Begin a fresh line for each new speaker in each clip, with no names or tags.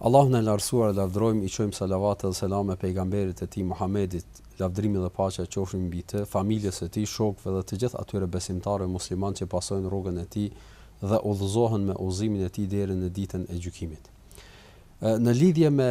Allahun e Lartësuar e lavdërojmë, i
çojmë salavate dhe selame Pejgamberit të tij Muhammedit, lavdërimi dhe paqja qofshin mbi të, familjes së tij, shokëve dhe të gjithë atyre besimtarëve muslimanë që pasojnë rrugën e tij dhe udhëzohen me udhëzimin e tij deri në Ditën e Gjykimit. Në lidhje me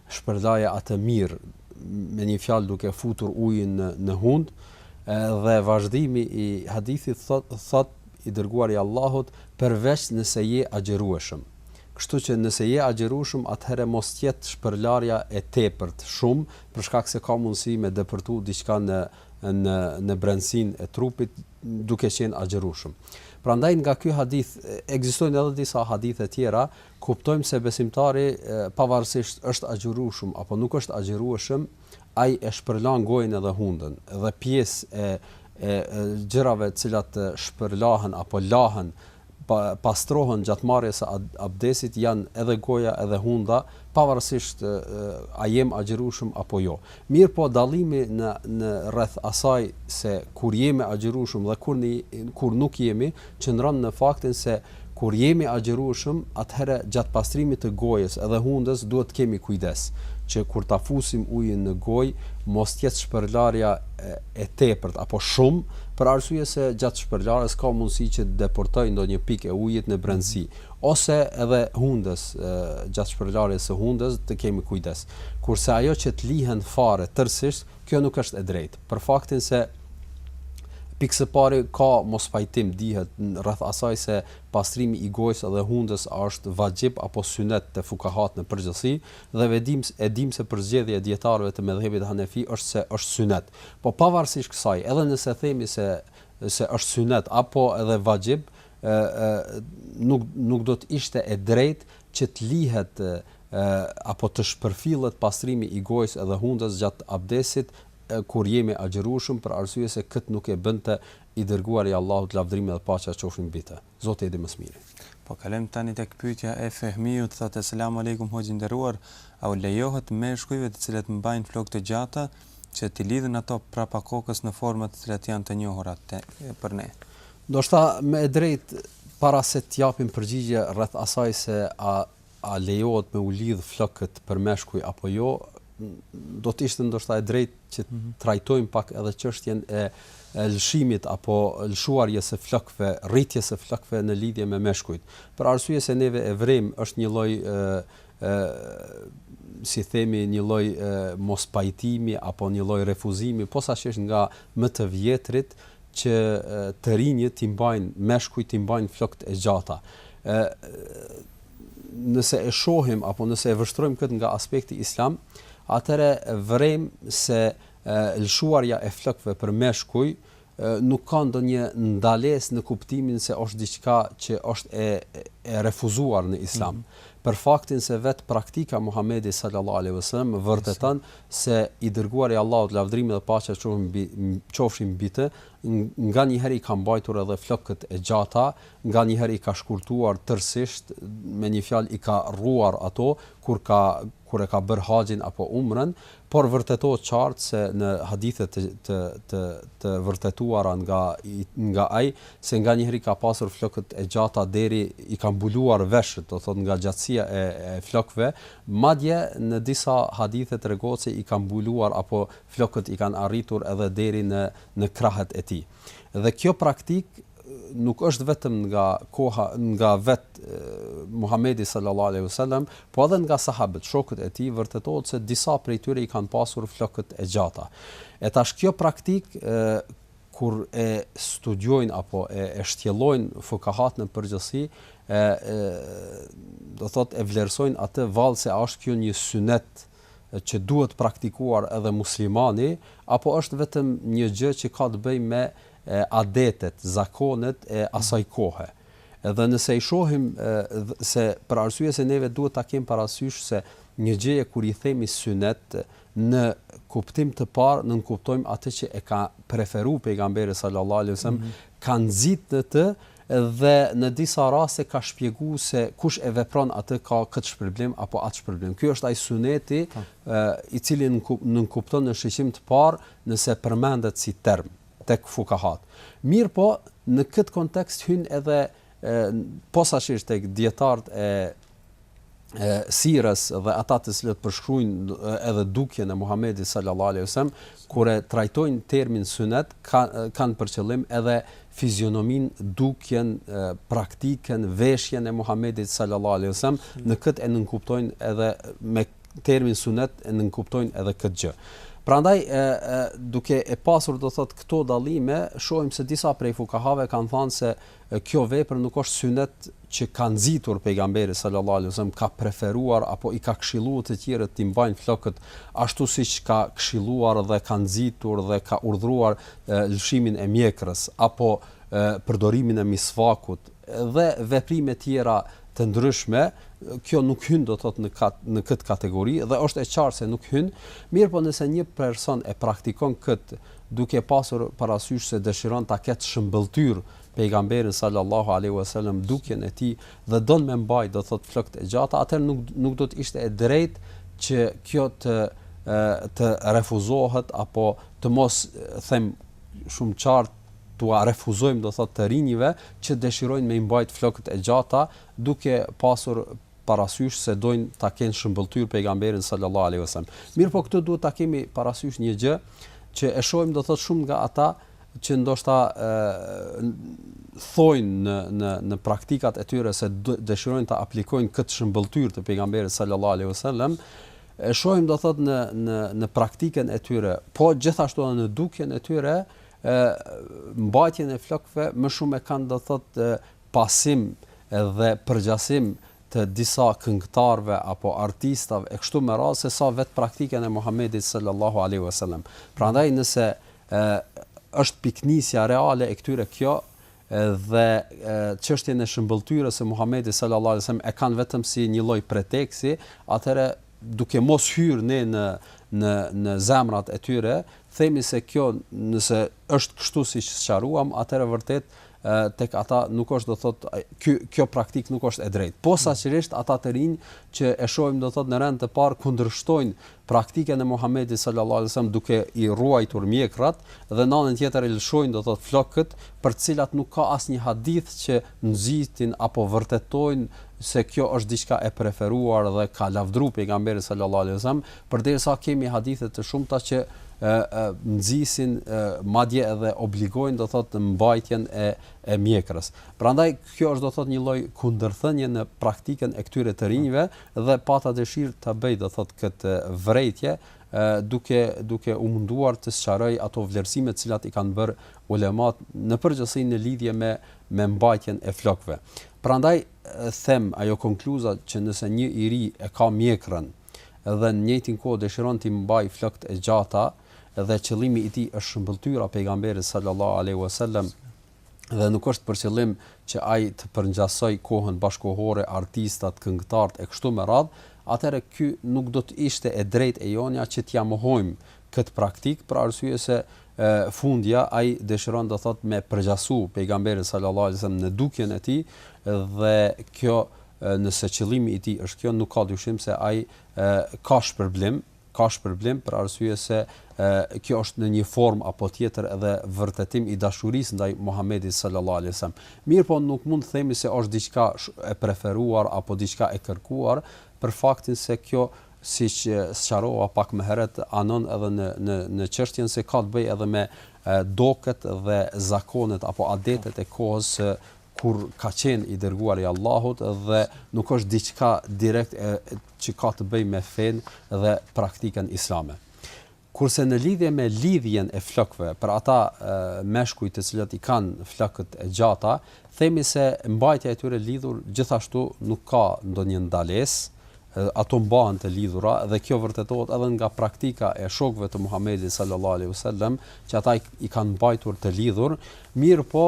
shpërlaje atë mirë, me një fjalë duke futur ujin në në hundë, edhe vazhdimi i hadithit thotë, thotë i Dërguari i Allahut, përveç nëse je agjërueshëm. Kështu që nëse je agjërueshëm atëherë mos të jetë shpërlarja e tepërt shumë, për shkak se ka mundësi me depërtu diçka në në në brendësinë e trupit duke qenë agjërueshëm. Prandaj nga ky hadith ekzistojnë edhe disa hadithe tjera Kuptojmë se besimtari, pavarësisht është agjërueshëm apo nuk është agjërueshëm, ai e shpërlan gojën edhe hundën, dhe pjesë e e gjërave të cilat shpërlahen apo lahen, pastrohen gjatë marrjes së abdesit janë edhe goja edhe hunda, pavarësisht a jemi agjërueshëm apo jo. Mirëpo dallimi në në rreth asaj se kur jemi agjërueshëm dhe kur në kur nuk jemi, qëndron në faktin se kur jemi agjërueshëm, atëherë gjatë pastrimit të gojës edhe hundës duhet të kemi kujdes, që kur ta fusim ujin në gojë mos të jetë shpërlarja e tepërt apo shumë, për arsye se gjatë shpërlarjes ka mundësi që të depërtojë ndonjë pikë e ujit në brendësi, ose edhe hundës gjatë shpërlarjes së hundës të kemi kujdes kurse ajo që të lihen fare tërësisht kjo nuk është e drejtë për faktin se pikë së pari ka mospajtim dihet rreth asaj se pastrimi i gojës dhe hundës a është vaxhib apo synet te fukahat në përgjithësi dhe ne e dimë e dimë se përzgjedhja e dijetarëve të medhhebit hanefi është se është synet po pavarësisht kësaj edhe nëse themi se se është synet apo edhe vaxhib ë ë nuk nuk do të ishte e drejtë që të lihet ë apo të shpërfillet pastrimi i gojës edhe hundës gjatë abdesit kur jemi agjërueshëm për arsye se këtë nuk e bënte i dërguari i Allahut lavdërimi dhe paqja qofshin mbi të. Zoti e di më së miri.
Po kalojmë tani tek pyetja e Fehmiut, thotë Selam Alejkum hoxhë i nderuar, a u lejohet meshkujve të cilët mbajnë flokë të gjata që t'i lidhin ato prapa kokës në forma të cilat janë të njohura për ne?
Ndoshta më e drejtë para se të japim përgjigje rreth asaj se a a lejohet me u lidh flokët për meshkuj apo jo, do të ishte ndoshta e drejtë që të mhm. trajtojmë pak edhe çështjen e e lëshimit apo lëshuarjes së flokëve, rritjes së flokëve në lidhje me meshkujt. Për arsye se neve e vërejmë është një lloj ë ë si themi një lloj mospajtimi apo një lloj refuzimi, posaçërisht nga më të vjetrit, që të rinjtë t'i mbajnë meshkujt t'i mbajnë flokët e gjata ë nëse e shohim apo nëse e vështrojmë këtë nga aspekti islam atëherë vërejmë se lëshuarja e flokëve për meshkuj nuk ka ndonjë ndalesë në kuptimin se është diçka që është e e refuzuar në islam mm -hmm. për faktin se vetë praktika Muhamedi sallallahu alaihi wasallam vërteton se i Dërguari i Allahut, lavdërimi dhe paqja qofshin mbi të, nganjëherë i ka mbajtur edhe flokët e gjata, nganjëherë i ka shkurtuar tërësisht, me një fjalë i ka rruar ato, kur ka kur e ka bërë haxhin apo umren, por vërtetohet qartë se në hadithe të të të të vërtetuara nga nga ai se nganjëherë i ka pasur flokët e gjata deri i ka mbuluar veshët, do thotë nga gjatësia e e flokëve, Madje në disa hadithe tregohet se i kanë mbuluar apo flokët i kanë arritur edhe deri në në krahët e tij. Dhe kjo praktikë nuk është vetëm nga koha nga vetë Muhamedi sallallahu alejhi wasallam, po edhe nga sahabët, shokët e tij, vërtetohet se disa prej tyre i kanë pasur flokët e gjata. E tash kjo praktikë kur e studiojnë apo e e shtjellojnë fukahat në përgjithësi e e do të thotë e vlerësojnë atë vallë se a është kjo një synet që duhet praktikuar edhe muslimani apo është vetëm një gjë që ka të bëjë me adetet, zakonet e asaj kohe. Edhe nëse i shohim se për arsye se neve duhet ta kemi parasysh se një gjëje kur i themi synet Në kuptim të parë nënkuptojmë atë që e ka preferuar pejgamberi sallallahu alejhi ve sellem, ka nxit në të dhe në disa raste ka shpjeguar se kush e vepron atë ka këtë shpërblim apo atë shpërblim. Ky është ai suneti i cili nënkupton në shiqim të parë nëse përmendet si term tek fukahat. Mirëpo në këtë kontekst hyn edhe posaçërisht tek dijetarët e e sirës dhe ata të cilët përshkruajnë edhe dukjen e Muhamedit sallallahu alaihi wasallam kur e trajtojnë termin sunet ka, kanë për qëllim edhe fizionominë, dukjen, praktikën, veshjen e Muhamedit sallallahu alaihi wasallam, në këtë e nënkuptojnë edhe me termin sunet e nënkuptojnë edhe këtë gjë. Prandaj e, e duke e pasur do thotë këto dallime, shohim se disa prej fukahave kanë thanë se Kjo vepër nuk është synet që ka nxitur Pejgamberi sallallahu alejhi ve sellem, ka preferuar apo i ka këshilluar të tjerët t'i mbajnë flokët ashtu siç ka këshilluar dhe ka nxitur dhe ka urdhëruar lëshimin e mjekrës apo përdorimin e misvakut dhe veprime tjera të ndryshme, kjo nuk hyn do thotë në kat në këtë kategori dhe është e qartë se nuk hyn, mirëpo nëse një person e praktikon këtë, duke pasur parasysh se dëshiron ta ketë shëmbëlltyrë Pejgamberin sallallahu alejhi ve selem dukjen e tij dhe don me mbajt do thotë flokët e gjata, atëherë nuk nuk do të ishte e drejtë që kjo të të refuzohet apo të mos them shumë qartë t'ua refuzojmë do thotë të rinjve që dëshirojnë me i mbajt flokët e gjata duke pasur parasysh se dojnë ta kenë shëmbëlltyr pejgamberin sallallahu alejhi ve sellem. Mirpo këtu duhet ta kemi parasysh një gjë që e shohim do thot shumë nga ata që ndoshta ë thojnë në në në praktikat e tyre se dëshirojnë ta aplikojnë këtë shëmbëlltyr të pejgamberit sallallahu alejhi ve sellem e shohim do thot në në në praktikën e tyre, po gjithashtu edhe në dukjen e tyre, ë mbajtjen e flokëve më shumë e kanë do thot pasim dhe përgjasim të disa këngëtarëve apo artistave e kështu me radhë se sa vetë praktikën e Muhamedit sal-lallahu alejhi ve selem. Prandaj nëse është pikënisja reale e këtyre kjo edhe çështjen e shëmbëlltyrës së Muhamedit sal-lallahu alejhi ve selem e kanë vetëm si një lloj preteksi, atëherë duke mos hyrë ne në në në zemrat e tyre, themi se kjo nëse është kështu siç sqaruam, atëherë vërtetë tek ata nuk është do thot ky kjo praktik nuk është e drejtë. Posaçërisht mm. ata të rinj që e shohim do thot në rend të parë kundërshtojnë praktikën e Muhamedit sallallahu alajhi wasallam duke i rruajtur mjekrat dhe në anën tjetër e lëshojnë do thot flokët për të cilat nuk ka asnjë hadith që nxitin apo vërtetojnë se kjo është diçka e preferuar dhe ka lavdru pejgamberi sallallahu alajhi wasallam Përderisa kemi hadithe të shumta që nxisin madje edhe obligojnë do thotë mbajtjen e e mjekrës. Prandaj kjo është do thotë një lloj kundërthënie në praktikën e këtyre të rinjve dhe pata dëshirë ta bëj do thotë këtë vërejtje duke duke u munduar të sqaroj ato vlerësime të cilat i kanë bërë ulemat në përgjithësi në lidhje me me mbajtjen e flokëve. Prandaj them ajo konkluza që nëse një i ri e ka mjekrën dhe në njëjtin kohë dëshiron t'i mbajë flokët e gjata dhe qëllimi i tij është shëmbëlltyra pejgamberit sallallahu alejhi ue sellem dhe nuk është për qëllim që ai të përngjasojë kohën bashkëkohore artistat këngëtarët e kështu me radhë atëherë ky nuk do të ishte e drejtë e jonja që t'ia mohojmë këtë praktikë për arsye se Fundja, ai dëshiron do thotë me përgjasu Pejgamberin sallallahu alejhi ve sellem në dukjen e tij dhe kjo nëse qëllimi i tij është kjo nuk ka dyshim se ai ka shpërblim, ka shpërblim për arsye se kjo është në një formë apo tjetër edhe vërtetim i dashurisë ndaj Muhamedit sallallahu alejhi ve sellem. Mirpo nuk mund të themi se është diçka e preferuar apo diçka e kërkuar për faktin se kjo siç sqarova pak më herët, anon edhe në në në çështjen se ka të bëjë edhe me doket dhe zakonet apo adetet e kohës kur ka qenë i dërguar i Allahut dhe nuk është diçka direkt e që ka të bëjë me fenë dhe praktikën islame. Kurse në lidhje me lidhjen e flokëve për ata meshkuj të cilët i kanë flokët e gjata, themi se mbajtja e tyre lidhur gjithashtu nuk ka ndonjë ndalesë, ato mbahen të lidhura dhe kjo vërtetohet edhe nga praktika e shokëve të Muhamedit sallallahu alejhi ve sellem, që ata i kanë mbajtur të lidhur, mirëpo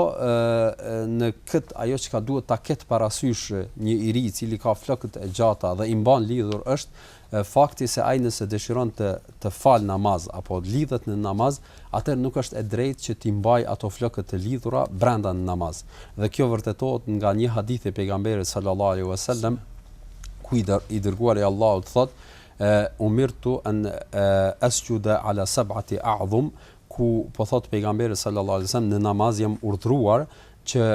në këtë ajo çka duhet ta ketë parasysh një i ri i cili ka flokët e gjata dhe i mban lidhur është Fakti se ai nëse dëshiron të të falë namaz apo lidhet në namaz, atëherë nuk është e drejtë që t'i mbajë ato flokët të lidhura brenda në namaz. Dhe kjo vërtetohet nga një hadith i Pejgamberit sallallahu alejhi ve selem, ku i i Dërguari i Allahut thotë, Umirtu an esjude ala seb'ati a'dhum, ku po thotë Pejgamberi sallallahu alejhi ve selem, në namaz jam urdhëruar që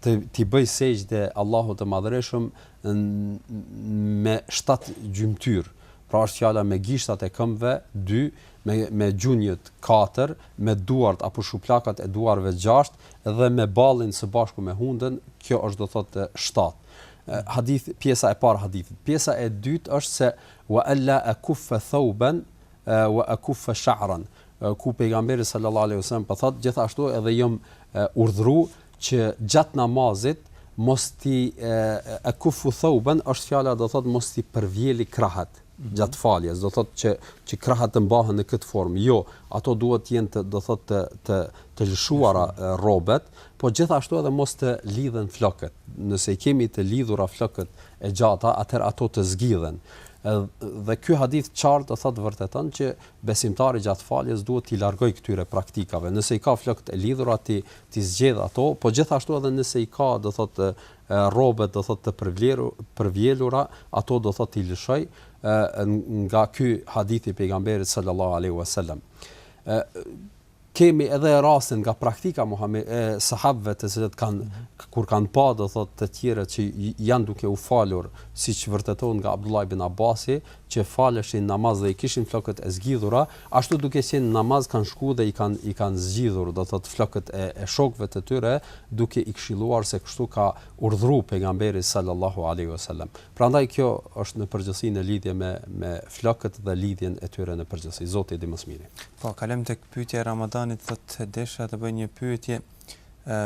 të t'i bëj sexhde Allahut të Madhërishëm me shtatë gjymtyrë, pra është fjala me gishtat e këmbëve dy, me me gjunjët katër, me duart apo shuplakat e duarve gjashtë dhe me ballin së bashku me hundën, kjo është do thotë shtatë. Hadith pjesa e parë hadithit. Pjesa e dytë është se wa alla akuffa thawban wa akuffa sha'ran ku pejgamberi sallallahu alaihi wasallam po thotë gjithashtu edhe jam urdhëruar që gjatë namazit mos t'i akufu thawban është fjala do thotë mos t'i përvjel krahët mhm. gjatë faljes do thotë që që krahët të mbahen në këtë formë jo ato duhet të jenë të do thotë të të të lëshuara rrobet po gjithashtu edhe mos të lidhen flokët nëse i kemi të lidhura flokët e gjata atëherë ato të zgjidhen dhe ky hadith qartë do thotë vërteton që besimtari gjatë faljes duhet t'i largohet këtyre praktikave. Nëse i ka flokët e lidhura t'i t'i zgjidhë ato, po gjithashtu edhe nëse i ka, do thotë, rrobet, do thotë, të përvlerur, përvjelura, ato, do thotë, t'i lëshojë, nga ky hadith i Pejgamberit sallallahu alejhi ve sellem. Kemi edhe rastin nga praktika Muhammed e sahabëve të cilët kanë kur kanë pa do thotë të tjerë që janë duke u falur siç vërtetohet nga Abdullah ibn Abbasi që faleshin namaz dhe i kishin flokët e zgjidhura, ashtu duke qenë në namaz kanë shku dhe i kanë i kanë zgjidhur, do thotë flokët e e shokëve të tyre, duke i këshilluar se kështu ka urdhëruar Pejgamberi sallallahu alejhi ve selem. Prandaj kjo është në përgjithësi në lidhje me me flokët dhe lidhjen e tyre në përgjithësi. Zoti e di më së miri.
Po, kalojmë tek pyetja e Ramadanit, thotë desha të bëj një pyetje, ë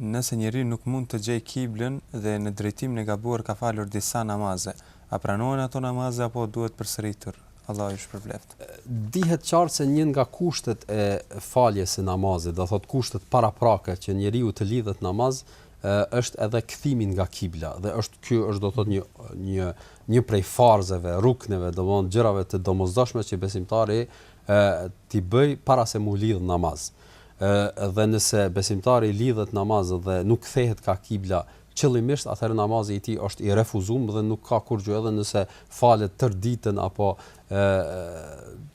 nëse njeriu nuk mund të gjejë kiblën dhe në drejtimin e gabuar ka falur disa namaze, A pranohen ato namaze apo duhet përsëritur? Allahu ju shpërbleft.
Dihet qartë se një nga kushtet e faljes së namazit, do thotë kushtet paraprake që njeriu të lidhet n'namaz, është edhe kthimi nga kibla dhe është ky është do të thotë një një një prej farzeve, rukneve, domthonë gjërave të domosdoshme që besimtari t'i bëjë para se m'u lidh n'namaz. Ë dhe nëse besimtari lidhet n'namaz dhe nuk kthehet ka kibla, qëllimisht atëherë namazi i tij është i refuzum dhe nuk ka kurgjë edhe nëse falet tërë ditën apo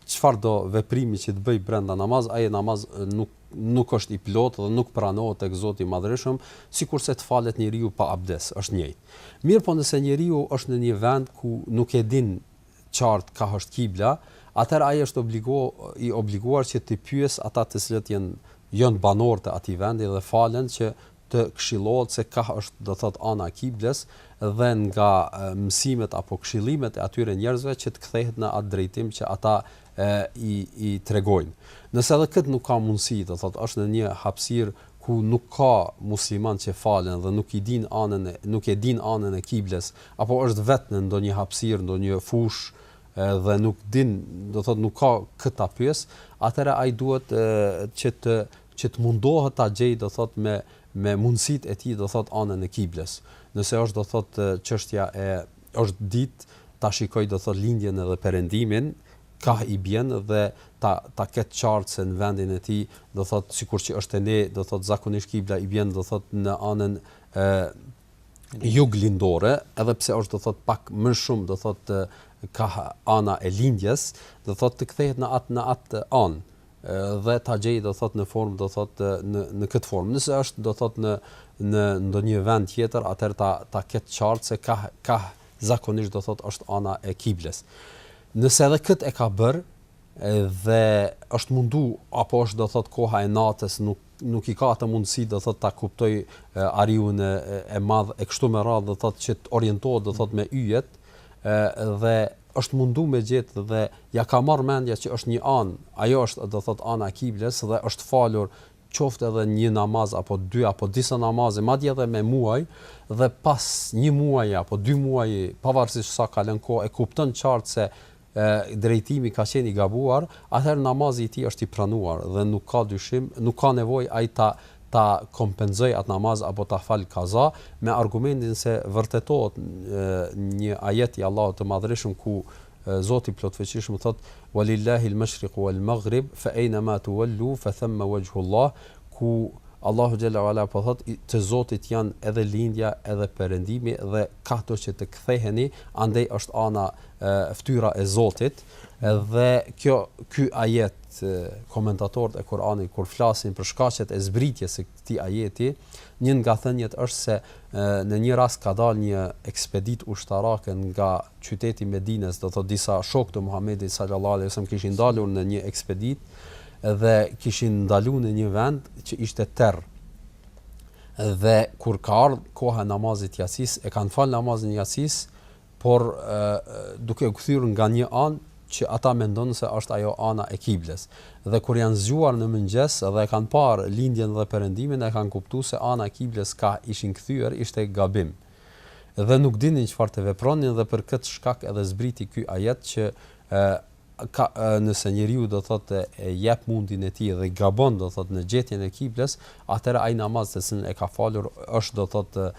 çfarëdo veprimi që të bëjë brenda namaz ai namaz nuk nuk është i plotë dhe nuk pranohet tek Zoti i Madhërishëm, sikurse të falet njeriu pa abdes, është njëjtë. Mirpo nëse njeriu është në një vend ku nuk e din qartë ka është kibla, atëherë ai është obligo, i obliguar që të pyes ata të cilët janë janë banorë të atij vendi dhe falen që të këshillohet se ka është do të thotë ana e kibles dhe nga mësimet apo këshillimet e atyre njerëzve që të kthehet në atë drejtim që ata e, i, i tregojnë. Nëse edhe këtë nuk ka mundësi, do thotë është në një hapësirë ku nuk ka musliman që falen dhe nuk i din anën e nuk e din anën e kibles apo është vetë në ndonjë hapësirë, ndonjë fushë dhe nuk din, do thotë nuk ka kë ta pyes, atëra ai duhet e, që të që të mundohet ta gjejë do thotë me me mundësitë e tij do thotë anën e kibles nëse është do thotë çështja e është ditë ta shikojë do thotë lindjen edhe perëndimin kah i bjen dhe ta ta ketë qartë se në vendin e tij do thotë sikur që është te ne do thotë zakonisht kibla i bjen do thotë në anën e juglindore edhe pse është do thotë pak më shumë do thotë kah ana e lindjes do thotë të kthehet në atë në atë anë dhe ta gjej do thot në formë do thot në në kët formë nëse është do thot në në ndonjë vend tjetër atëherë ta ta ket qart se kah kah zakonisht do thot është ana e kibles nëse edhe kët e ka bër dhe është mundu apo është do thot koha e natës nuk nuk i ka atë mundësi do thot ta kuptoj Ariun e e Madh e kështu me radhë do thot që të orientohet do thot me yjet dhe është mundu me gjet dhe ja ka marr mendja që është një anë, ajo është do thot ana e kibles dhe është falur qoftë edhe një namaz apo dy apo disa namaze madje edhe me muaj dhe pas një muaji apo dy muaji pavarësisht sa kalon kohë e kupton qartë se drejtimi ka qenë i gabuar, atëherë namazi i tij është i pranuar dhe nuk ka dyshim, nuk ka nevojë ai ta ta kompenzoj atë namaz apo ta fal kaza, me argumentin se vërtetohet një ajet i Allahut të Madhërishëm ku Zoti i Plotfuqishëm thotë Walillahil mashriqu wal maghrib fa ayna ma tuwallu fa thamma wajhullah ku Allahu xhel-le ue ala thotë të Zotit janë edhe lindja edhe perëndimi dhe kahdo që të ktheheni andej është ana fytyra e Zotit dhe kjo ky ajet se komentatorët e Kur'anit kur flasin për shkaqet e zbritjes së këtij ajeti, një nga thëniet është se në një rast ka dal një ekspeditë ushtarake nga qyteti i Medinës, do të thotë disa shokë të Muhamedit sallallahu alaihi wasallam kishin dalur në një ekspeditë dhe kishin ndalur në një vend që ishte terr. Dhe kur ka ardhur koha e namazit të jacis, e kanë falë namazin e jacisë por duke u kthyer nga një anë që ata mendon se është ajo ana e Kiblës. Dhe kur janë zgjuar në mëngjes dhe e kanë parë lindjen dhe perëndimin e kanë kuptu se ana e Kiblës kah ishin kthyer ishte gabim. Dhe nuk dinin çfarë të vepronin dhe për këtë shkak edhe zbriti ky ajet që ka nëse njeriu do thotë e jep mundin e tij dhe gabon do thotë në gjetjen e kiblës, atëherë ai namaz të cilin e ka falur është do thotë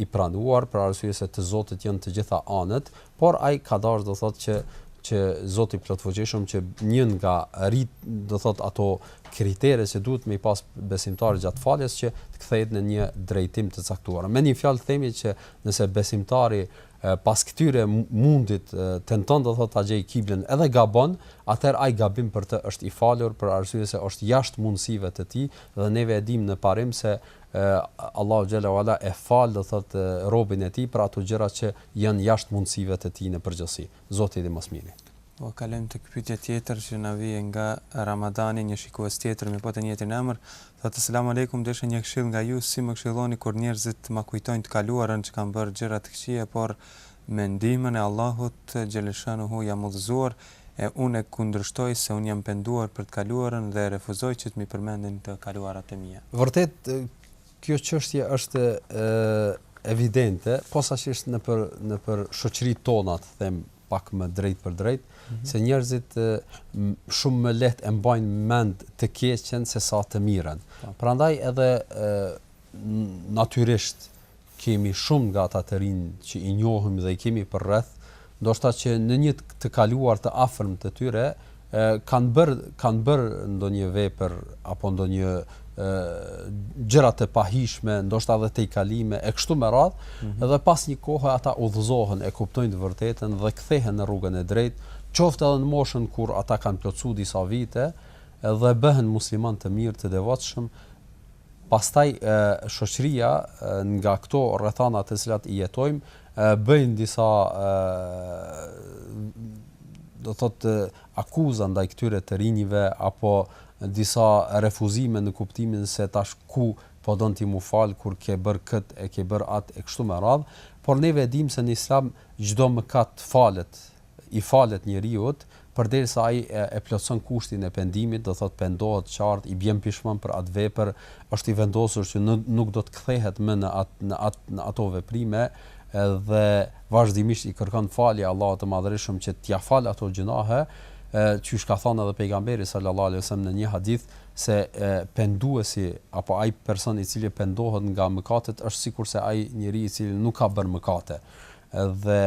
i pranuar për arsye se të Zotit janë të gjitha anët, por ai ka dashur do thotë që që Zoti i Plotfuqishëm që një nga rit do thotë ato kritere që duhet me i pas besimtari gjatë faljes që të kthehet në një drejtim të caktuar. Me një fjalë themi që nëse besimtari pas këtyre mundit tenton do thotë ta gjejë kiblën edhe gabon, atëherë ai gabim për të është i falur për arsye se është jashtë mundësive të tij dhe neve e dimë në parim se Allahu xhel-le ue ala e fal do thotë robin e tij për ato gjëra që janë jashtë mundësive të tij në përgjithësi. Zoti e di më së miri.
Po kalojmë tek pyetja tjetër që na vjen nga Ramadani një shikues tjetër me po të njëjtin emër Thotë selam alejkum desha një këshillë nga ju si më këshilloni kur njerëzit ma kujtojnë të kaluarën që kam bërë gjëra të këqija por me ndihmën e Allahut xheleshanuhu jam udhëzuar e unë e kundërshtoj se unë jam penduar për të kaluarën dhe refuzoj që të m'i përmendin të kaluarat e mia.
Vërtet kjo çështje është evidente posaçisht nëpër nëpër shoqëritë tona të them pak më drejtpërdrejt, se njerëzit shumë më lehtë e mbajnë mend të keqen se sa të mirën. Po. Prandaj edhe natyrisht kemi shumë nga ata të rinj që i njohim dhe i kemi përreth, ndoshta që në një të kaluar të afërm të tyre kanë bërë kanë bërë ndonjë vepër apo ndonjë gjëra të pahijshme, ndoshta edhe tejkalime e kështu me radhë, mm -hmm. dhe pas një kohe ata udhëzohen, e kuptojnë të vërtetën dhe kthehen në rrugën e drejtë, qoftë edhe në moshën kur ata kanë plotësuar disa vite dhe bëhen muslimanë të mirë të devotshëm. Pastaj shoqëria nga këto rrethana të cilat i jetojmë bëjnë disa do të thotë akuza ndaj këtyre të rinjve apo disa refuzime në kuptimin se tash ku po don ti m'u fal kur ke bër kët e ke bër at e kështu me radhë por neve e dimë se në islam çdo mëkat falet i falet njeriut, përderisa ai e plotëson kushtin e pendimit, do thotë pendohet qartë, i bjen pishman për atë vepër, është i vendosur që nuk do të kthehet më në atë në atë në ato veprime dhe vazhdimisht i kërkon falje Allahut të Madhërishëm që t'ia falë ato gjynahe, qysh ka thënë edhe Pejgamberi sallallahu alejhi ve sellem në një hadith se penduesi apo ai person i cili pendohet nga mëkatet është sikurse ai njeri i cili nuk ka bërë mëkate. Dhe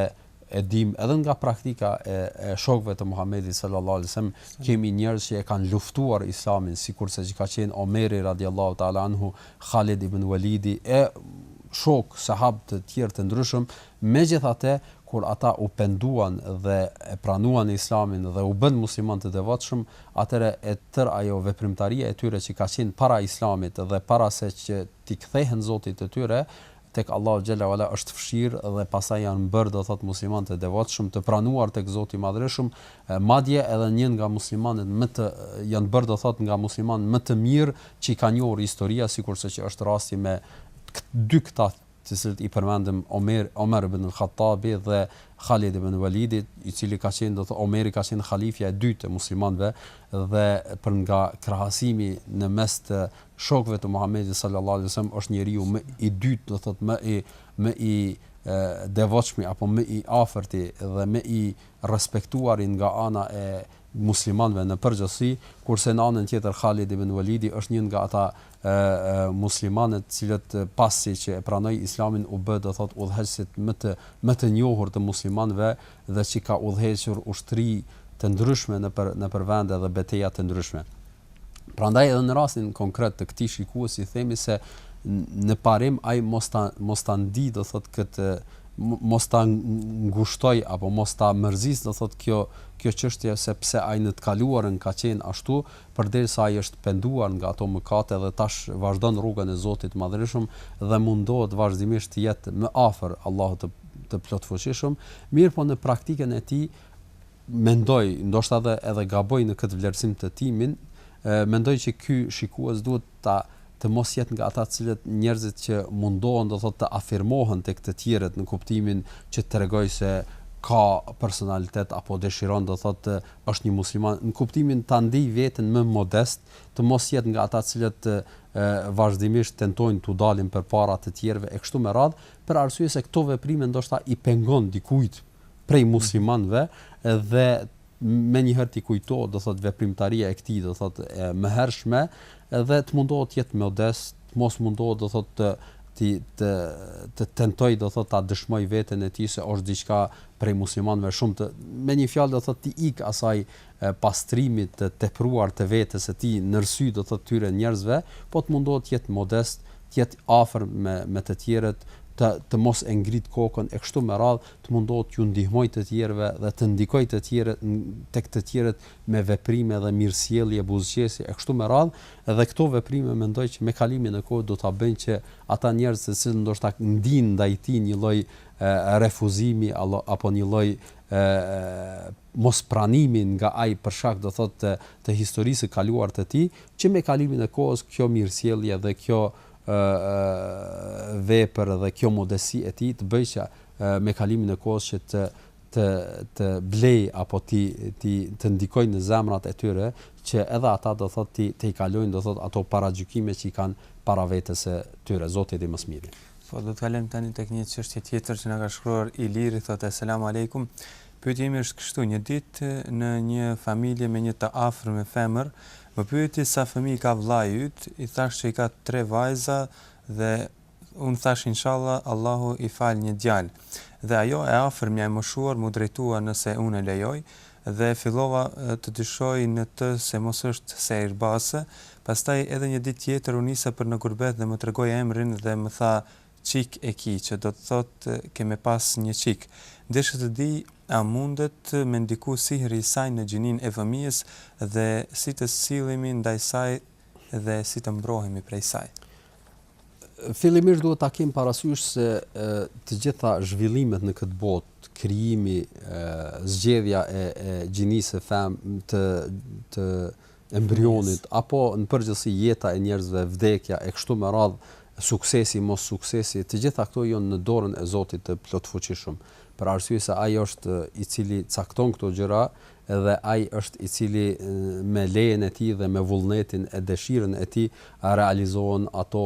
e dimë edhe nga praktika e e shokëve të Muhamedit sallallahu alejhi ve sellem kemi njerëz që e kanë luftuar Islamin sikurse që ka qenë Omeri radiallahu taala anhu, Khalid ibn Walidi e shokë sahabë të tjerë të ndryshëm, megjithatë kur ata u penduan dhe e pranuan Islamin dhe u bënë muslimanë të devotshëm, atëherë e tërë ajo veprimtaria e tyre që ka qenë para Islamit dhe para se që t'i kthehen Zotit të tyre, tek Allahu xhella uala është fshirë dhe pastaj janë bërë do thotë muslimanë të devotshëm të pranuar tek Zoti i Madhërishëm madje edhe një nga muslimanët më të janë bërë do thotë nga muslimanët më të mirë që i ka njohur historia sikurse që është rasti me dy këta të cilët i përmendëm Omer Omer ibn al-Khattabi dhe Khalid ibn Walidi, i cili ka qenë do të thotë Omeri ka qenë halifja e dytë e muslimanëve dhe për nga krahasimi në mes të shokëve të Muhamedit sallallahu alejhi ve sellem është njeriu më i dytë do thotë më i më i devotshmi apo më i afërti dhe më i respektuari nga ana e muslimanëve në përgjithësi kurse në anën tjetër Khalid ibn Walidi është një nga ata muslimanët të cilët pasi që e pranoi islamin u bë do thotë udhëheqësit më të më të njohur të muslimanëve dhe që ka udhëhequr ushtri të ndryshme nëpër nëpër vende dhe beteja të ndryshme Prandaj edhe në rastin konkret të këtij shikuesi themi se në parim ai mos ta mos ta ndi do thot këtë mos ta ngushtojë apo mos ta mërzisë do thot kjo kjo çështje sepse ai në të kaluarën ka qenë ashtu përderisa ai është penduar nga ato mëkate dhe tash vazhdon rrugën e Zotit të madhërishëm dhe mundohet vazhdimisht të jetë më afër Allahut të, të plotfuqishëm, mirëpo në praktikën e tij Mendoj, ndoshta edhe edhe gaboj në këtë vlerësim të timin, mendoj që ky shikues duhet ta të mos jetë nga ata të cilët njerëzit që mundohen do thotë të afirmohen tek të tjerët në kuptimin që të tregojë se ka personalitet apo dëshiron do thotë është një musliman në kuptimin ta ndiejë veten më modest, të mos jetë nga ata të cilët vazhdimisht tentojnë t'u dalin përpara të tjerëve e kështu me radhë, për arsye se këto veprime ndoshta i pengon dikujt prej muslimanëve dhe menjëherë t'i kujtohet do thotë veprimtaria e këtij do thotë e mëhershme dhe të mundohet të jetë modest, të mos mundohet do thotë të ti të të tentojë do thotë ta dëshmojë veten e tij se është diçka prej muslimanëve shumë të me një fjalë do thotë t'i ikë asaj pastrimit të tepruar të vetes së tij në sy do thotë t'tyre njerëzve po të mundohet të jetë modest të jetë afër me me të tjerët të të mos e ngrit kokën e kështu me radhë të mundohet t'ju ndihmojë të tjerëve dhe të ndikojë të tjerët tek të tjerët me veprime dhe mirësjellje buzëqeshje e kështu me radhë dhe këto veprime mendoj që me kalimin e kohës do ta bëjnë që ata njerëz të cilët ndoshta ndin ndaj tij një lloj refuzimi apo një lloj mospranimi nga ai për shkak do thotë të historisë së kaluar të tij, që me kalimin e kohës kjo mirësjellje dhe kjo vepër dhe kjo modesti e tij të bëjë që me kalimin e kohës që të të të blejë apo ti ti të ndikojë në zemrat e tyre që edhe ata do thotë t'i tejkalojnë do thotë ato paragjykime që i kanë para vetes së tyre Zoti e di më së miri.
Po do të kalojmë tani tek një çështje tjetër që na ka shkruar Iliri thotë selam alejkum Pyetja ime është kështu, një ditë në një familje me një të afërme femër, më pyeti sa fëmijë ka vëllai yt, i thashë që i ka tre vajza dhe unë thashë inshalla Allahu i fal një djalë. Dhe ajo e afërmja e moshuar m'u drejtua nëse unë e lejoj dhe fillova të dyshoj në të se mos është sihirbaze, pastaj edhe një ditë tjetër u nisa për në gurbet dhe më tregoi emrin dhe më tha Çik e ki, që do të thotë ke me pas një çik. Desha të di a mundet me ndiku sihri i saj në gjininë e fëmijës dhe si të sillemi ndaj saj dhe si të mbrohemi prej saj.
Fillimisht duhet ta kemi parasysh se të gjitha zhvillimet në këtë botë, krijimi, zgjedhja e e gjinisë së fem, të të embrionit apo në përgjithësi jeta e njerëzve, vdekja e kështu me radhë, suksesi, mos suksesi, të gjitha këto janë në dorën e Zotit të Plotfuqishëm, për arsye se Ai është i cili cakton këto gjëra dhe Ai është i cili me lejen e Tij dhe me vullnetin e dëshirën e Tij realizohen ato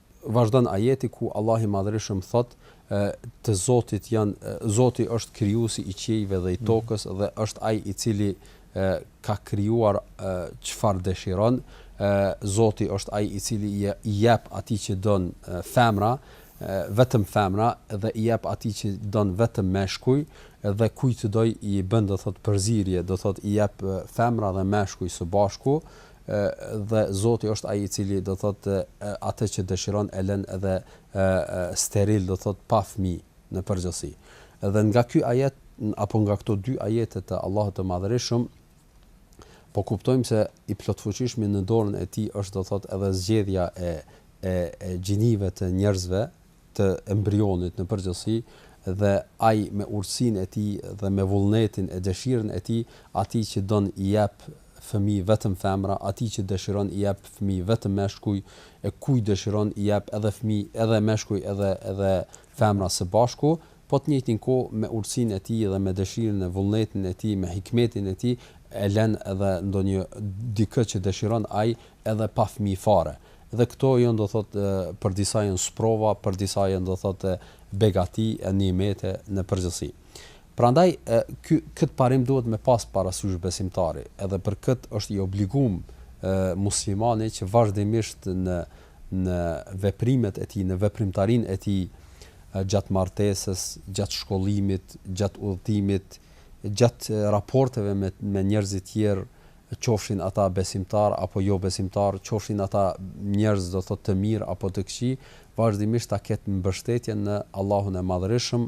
vazhdon ajeti ku Allah i Madhërishëm thotë, Të Zotit janë, Zoti është Krijuesi i qiejve dhe i tokës dhe është Ai i Cili ka krijuar çfarë dëshiron, Zoti është Ai i Cili i jep atij që don femra, vetëm femra, dhe i jep atij që don vetëm meshkuj, dhe kujt dojë i bën do thotë përzirje, do thotë i jep femra dhe meshkuj së bashku, dhe Zoti është ai i cili do thotë atë që dëshiron e lën edhe steril do thotë pa fëmijë në përgjithësi. Dhe nga ky ajet apo nga këto dy ajete të Allahut të Madhërishëm po kuptojmë se i Plotfuqishmi në dorën e tij është do thotë edhe zgjedhja e e, e gjinive të njerëzve të embrionit në përgjithësi dhe ai me urtësinë e tij dhe me vullnetin e dëshirën e tij atij që don i jep fëmijë vetëm femra atij që dëshiron i jep fëmijë vetëm meshkuj e kujt dëshiron i jep edhe fëmijë edhe meshkuj edhe edhe femra së bashku po të njëjtin kohë me urtësinë e tij dhe me dëshirën e vullnetin e tij me hikmetin e tij e len edhe ndonjë dikë që dëshiron ai edhe pa fëmijë fare Dhe këto janë do thotë për disa janë sprova, për disa janë do thotë begati e nimete në përgjithësi. Prandaj ky këtë parim duhet me pas parasysh besimtari, edhe për këtë është i obligum muslimani që vazhdimisht në në veprimet e tij, në veprimtarinë e tij gjatë martesës, gjatë shkollimit, gjatë udhëtimit, gjatë raporteve me me njerëzit tjerë, qofshin ata besimtarë apo jobesimtarë, qofshin ata njerëz do thotë të mirë apo të këqij, vazhdimisht ta ketë mbështetjen në Allahun e Madhërishëm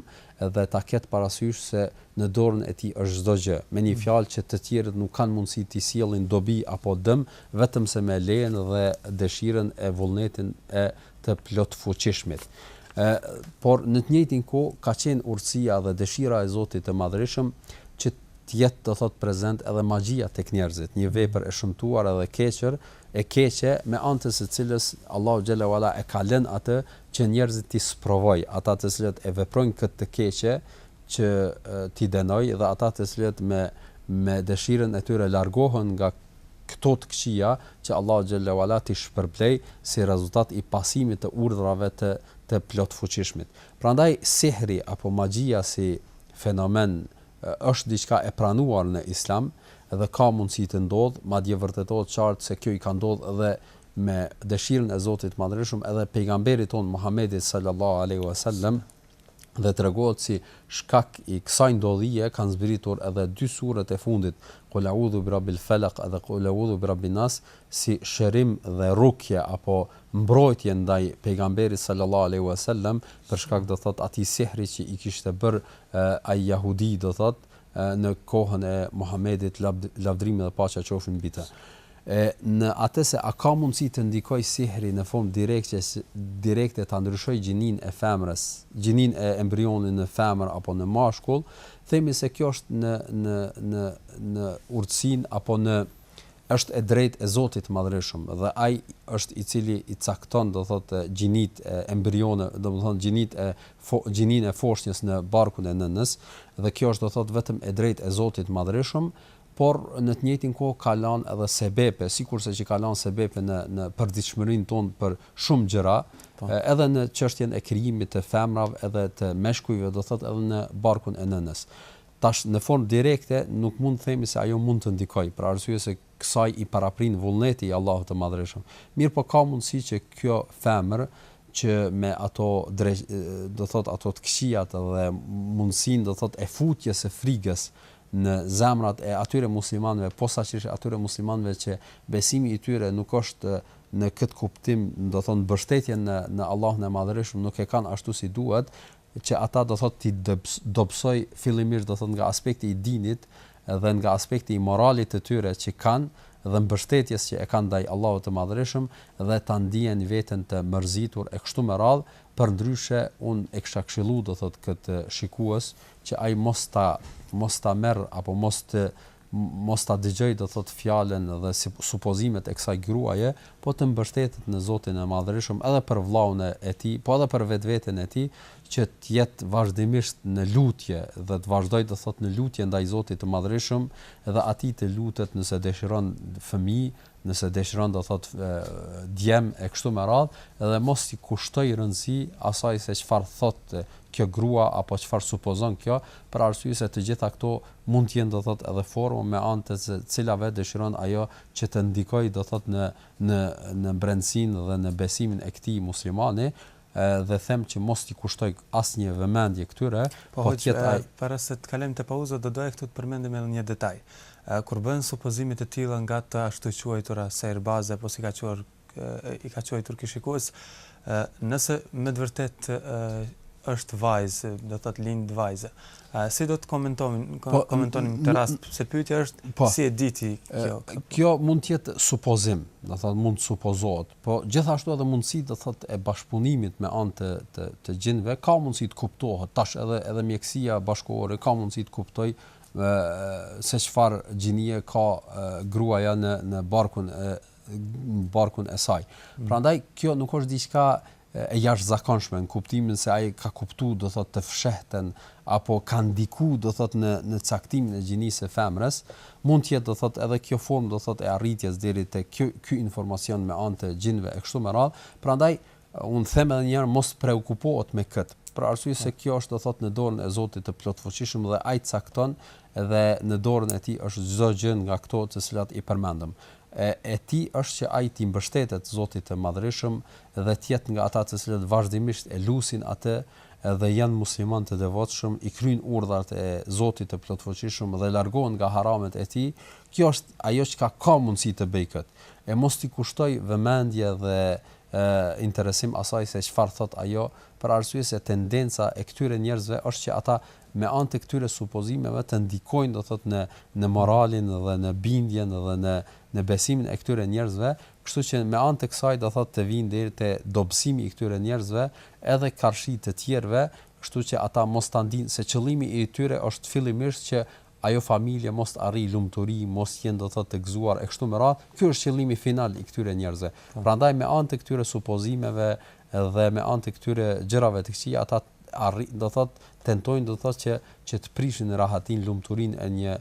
dhe ta ketë parasysh se në dorën e Tij është çdo gjë. Me një fjalë që të tjerët nuk kanë mundësi t'i sjellin dobi apo dëm, vetëm se me lejen dhe dëshirën e vullnetin e të Plotfuqishmit. E, por në të njëjtin kohë ka qenë urtësia dhe dëshira e Zotit të Madhërishëm që Të jetë, do thotë, prezent edhe magjia tek njerëzit, një vepër e shëmtuar edhe e keq, e keqe, me anë të së cilës Allahu xhele ue ala e ka lënë atë që njerëzit t'i sprovojë, ata të cilët e veprojnë këtë të keqe që t'i dënojë dhe ata të cilët me me dëshirën e tyre largohen nga këto të këqija që Allahu xhele ue ala t'i shpërblejë si rezultat i pasimit të urdhrave të të Plotfuqishmit. Prandaj sihri apo magjia si fenomen Është diçka e pranuar në Islam dhe ka mundësi të ndodhë, madje vërtetohet qartë se kjo i ka ndodhë edhe me dëshirën e Zotit të Madhërishëm edhe Pejgamberit tonë Muhammedit Sallallahu Alejhi Ua Selem dhe tregohet si shkak i kësaj ndodhie kanë zbritur edhe dy suret e fundit Kul Audhu Birabil Felak edhe Kul Audhu Birabin Nas si shërim dhe rukje apo mbrojtje ndaj Pejgamberit Sallallahu Alejhi Ua Selem për shkak do thotë atij sihri që i kishte bërë Ai jahudi do thotë, në kohën e Muhamedit, lavdërimi dhe paqja qofshin mbi të, e në atë se a ka mundësi të ndikojë sihri në formë direkte direkte ta ndryshojë gjininë e femrës, gjininë e embrionit në femër apo në mashkull, themi se kjo është në në në në urtësinë apo në Është e drejtë e Zotit të Madhërishëm dhe Ai është i cili i cakton, do të thotë, gjinitë e embrione, domethënë gjinitë e fo, gjininë e foshnjës në barkun e nënës, dhe kjo është, do të thotë, vetëm e drejtë e Zotit të Madhërishëm, por në të njëjtin kohë ka lanë edhe sebepe, sikurse që ka lanë sebepe në në përditshmërinë tonë për shumë gjëra, po. edhe në çështjen e krijimit të femrave edhe të meshkujve, do të thotë edhe në barkun e nënës. Tash, në formë direkte, nuk mund të themi se ajo mund të ndikojë, për arsye se kësaj i paraprin vullneti i Allahut të Madhërishëm. Mirëpo ka mundësi që kjo femër që me ato, do thotë ato të këqijat dhe mundësinë do thotë e futjes së frigës në zemrat e atyre muslimanëve, posaçërisht atyre muslimanëve që besimi i tyre nuk është në këtë kuptim, do thonë mbështetjen në në Allahun e Madhërishëm nuk e kanë ashtu si duhet, që ata do thotë t'i dobësojë fillimisht do thotë nga aspekti i dinit dhe nga aspekti i moralit të tyre që kanë dhe mbështetjes që e kanë ndaj Allahut të Madhërishëm dhe ta ndiejnë veten të mërzitur e kështu me radhë, përndryshe unë e kisha këshillu do thotë këtë shikues që ai mos ta mos ta merr apo mos të mos ta dëgjojë do thotë fjalën dhe supozimet e kësaj gruaje, po të mbështetet në Zotin e Madhërishëm edhe për vllaun e tij, po edhe për vetveten e tij, që të jetë vazhdimisht në lutje dhe të vazhdojë do thotë në lutje ndaj Zotit të Madhërishëm dhe atij të lutet nëse dëshiron fëmijë nëse dëshiron do thotë djem e kështu me radhë edhe mos i kushtojë rëndësi asaj se çfarë thotë kjo grua apo çfarë supozon kjo për arsye se të gjitha këto mund të jenë do thotë edhe forma me anë të cilave dëshiron ajo që të ndikojë do thotë në në në brendësinë dhe në besimin e këtij muslimani dhe them që mos t'i kushtojë asnjë vëmendje këtyre,
po të jetë ai. Po para se të kalojmë te pauza do doja këtu të përmendim edhe një detaj. Kur bëhen supozime të tilla nga të ashtuquajtura sehirbaze apo si ka quar i ka quajtur ky shikues, nëse me të vërtetë është vajzë, do thotë lind vajzë. A si do të komentonim, po, komentonim këtë rast, se pyetja është po, si e diti kjo.
Kjo mund të jetë supozim, do thotë mund të supozohet, Po gjithashtu edhe mundësi do thotë e bashkëpunimit me anë të të të xhinëve ka mundësi të kuptohet tash edhe edhe mjekësia bashkëkohore ka mundësi të kuptojë se çfarë gjinie ka gruaja në në barkun e në barkun e saj. Mm. Prandaj kjo nuk është diçka e jashtëzakonshme në kuptimin se ai ka kuptuar do thotë të fshehten apo ka ndiku do thot në në caktimin e gjinisë së femrës mund të jetë do thot edhe kjo formë do thot e arritjes deri te ky ky informacion me anë të xhinëve e kështu me radhë prandaj unë them edhe një herë mos preokupohet me këtë për arsye se kjo është do thot në dorën e Zotit të plotfuqishëm dhe ai cakton dhe në dorën e tij është çdo gjë nga këto të cilat i përmendëm e e tij është që ai t'i mbështetet Zotit të Madhërishëm dhe të jetë nga ata të cilët vazhdimisht e lusin atë edhe janë muslimanë të devotshëm, i kryjnë urdhrat e Zotit të Plotfuqishëm dhe largohen nga haramet e Tij, kjo është ajo çka ka mundësi të bëjë këtë, e mos t'i kushtojë vëmendje dhe interesim asaj se çfarë thotë ajo, për arsye se tendenca e këtyre njerëzve është që ata me anë të këtyre supozimeve të ndikojnë, do thotë, në në moralin dhe në bindjen dhe në në besimin e këtyre njerëzve, Kështu që me anë të kësaj do thotë të vijnë deri te dobësimi i këtyre njerëzve edhe karshi të tjerëve, kështu që ata mos ta ndijnë se qëllimi i tyre është fillimisht që ajo familje mos të arrijë lumturi, mos të jenë do thotë të gëzuar e kështu me radhë, ky është qëllimi final i këtyre njerëzve. Prandaj me anë të këtyre supozimeve dhe me anë të këtyre gjërave të këqija ata arrijnë do thotë tentojnë do thotë që që të prishin rahatinë, lumturinë e një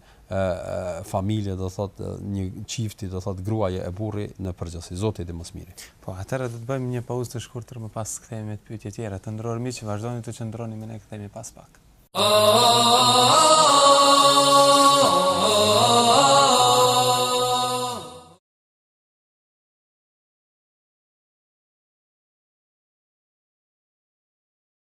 familje do thot një çifti do thot gruaje e burri në përgjithësi Zoti di më së miri.
Po, atëherë do të bëjmë një pauzë të shkurtër më pas kthehemi me pyetjet tjera. Të nderuar miq, vazhdoni të qëndroni me ne kthehemi pas pak.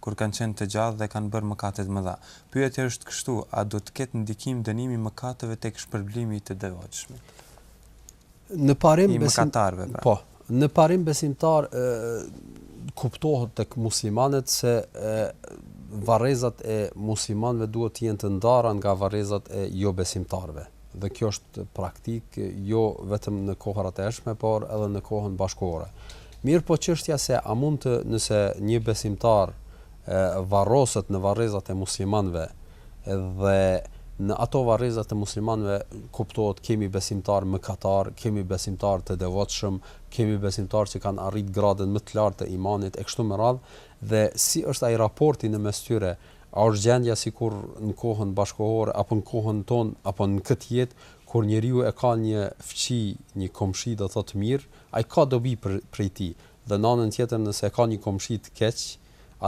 kur kanë qenë të gjallë dhe kanë bërë mëkate të mëdha. Pyetja është kështu, a do të ketë ndikim dënimi i mëkateve tek shpërblimi i të devotshmit?
Në parim
besim... I mëkatarëve, pra.
Po, në parim besimtar e, kuptohet tek muslimanët se e, varrezat e muslimanëve duhet të jenë të ndara nga varrezat e jo besimtarëve. dhe kjo është praktikë jo vetëm në kohërat e hershme, por edhe në kohën bashkëkohore. Mirëpo çështja se a mundet nëse një besimtar varroset në varrezat e muslimanëve dhe në ato varrezat e muslimanëve kuptohet kemi besimtar mëkatar, kemi besimtar të devotshëm, kemi besimtar që kanë arrit gradën më të lartë të imanit e kështu me radhë dhe si është ai raporti në mes tyre A është gjendja sikur në kohën bashkëkohore apo në kohën tonë apo në këtë jetë kur njeriu e ka një fqinj, një komshi do thotë mirë, ai ka dobi prej tij dhe në anën tjetër nëse e ka një komshi të keq,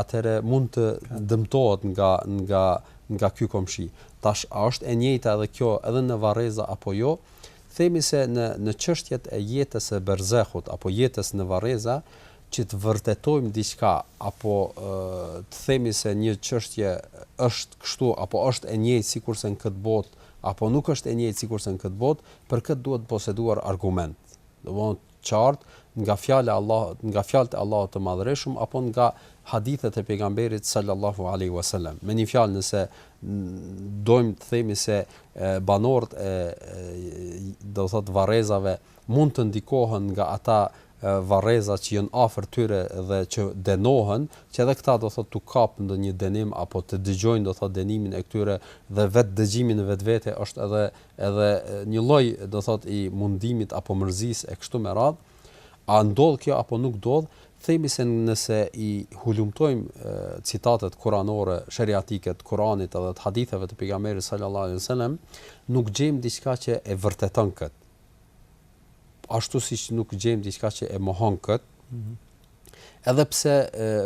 atëherë mund të dëmtohet nga nga nga ky komshi. Tash a është e njëjta edhe kjo edhe në varreza apo jo? Themi se në në çështjet e jetës së berzehut apo jetës në varreza, që të vërtetojmë diçka apo të themi se një çështje është kështu apo është e njëjtë sikurse në këtë botë apo nuk është e njëjtë sikurse në këtë botë, për këtë duhet poseduar argument. Do thotë të qartë nga fjala e Allahut, nga fjalët e Allahut të Madhërishëm apo nga hadithet e pejgamberit sallallahu alaihi wasallam. Me një fjalë nëse dojmë të themi se banorët e do thot varrezave mund të ndikohen nga ata varreza që jon afër tyre dhe që denohen, që edhe këta do thotë t'u kap ndonjë denim apo të dëgjojnë do thotë denimin e këtyre dhe vet dëgjimi në vetvete është edhe edhe një lloj do thotë i mundimit apo mërzisë e kështu me radhë, a ndodh kjo apo nuk ndodh, themi se nëse i hulumtojmë citatet kuranore, sheriatike të Kuranit edhe të haditheve të pejgamberit sallallahu alejhi ve selem nuk gjejmë diçka që e vërteton këtë. ashtu siç nuk gjejmë diçka që e mohon kët. Edhe pse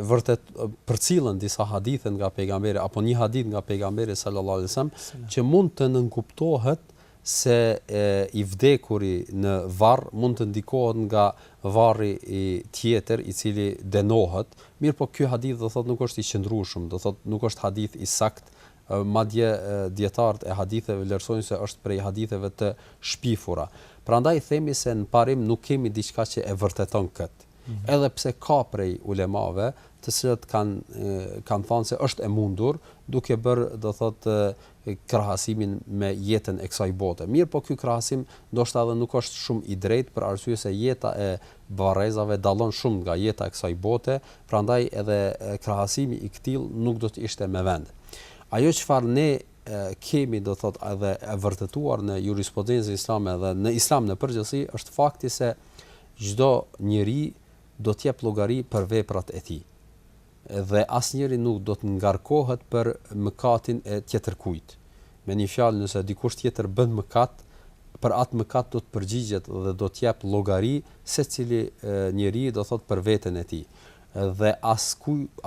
vërtet përcillen disa hadithe nga pejgamberi apo një hadith nga pejgamberi sallallahu alajhi wasallam që mund të nënkuptohet se e, i vdekuri në varr mund të ndikohet nga varri i tjetër i cili denohet, mirëpo ky hadith do thotë nuk është i qëndrueshëm, do thotë nuk është hadith i sakt Madje dijetarët e haditheve vlerësojnë se është prej haditheve të shpifura. Prandaj themi se në parim nuk kemi diçka që e vërteton këtë. Edhe pse ka prej ulemave të cilët kanë kanë thënë se është e mundur, duke bërë do thotë krahasimin me jetën e kësaj bote. Mirëpo ky krahasim ndoshta edhe nuk është shumë i drejtë për arsye se jeta e varrezave dallon shumë nga jeta e kësaj bote, prandaj edhe krahasimi i këtillë nuk do të ishte me vend. Ajo çfarë ne kemi do thotë edhe e vërtetuar në jurisprudencën islame dhe në islam në përgjithësi është fakti se çdo njeri do të jep llogari për veprat e tij. Dhe asnjëri nuk do të ngarkohet për mëkatin e tjetërkujt. Me një fjalë, nëse dikush tjetër bën mëkat, për atë mëkat do të përgjigjet dhe do të jep llogari secili njeri, do thotë, për veten e tij. Dhe as,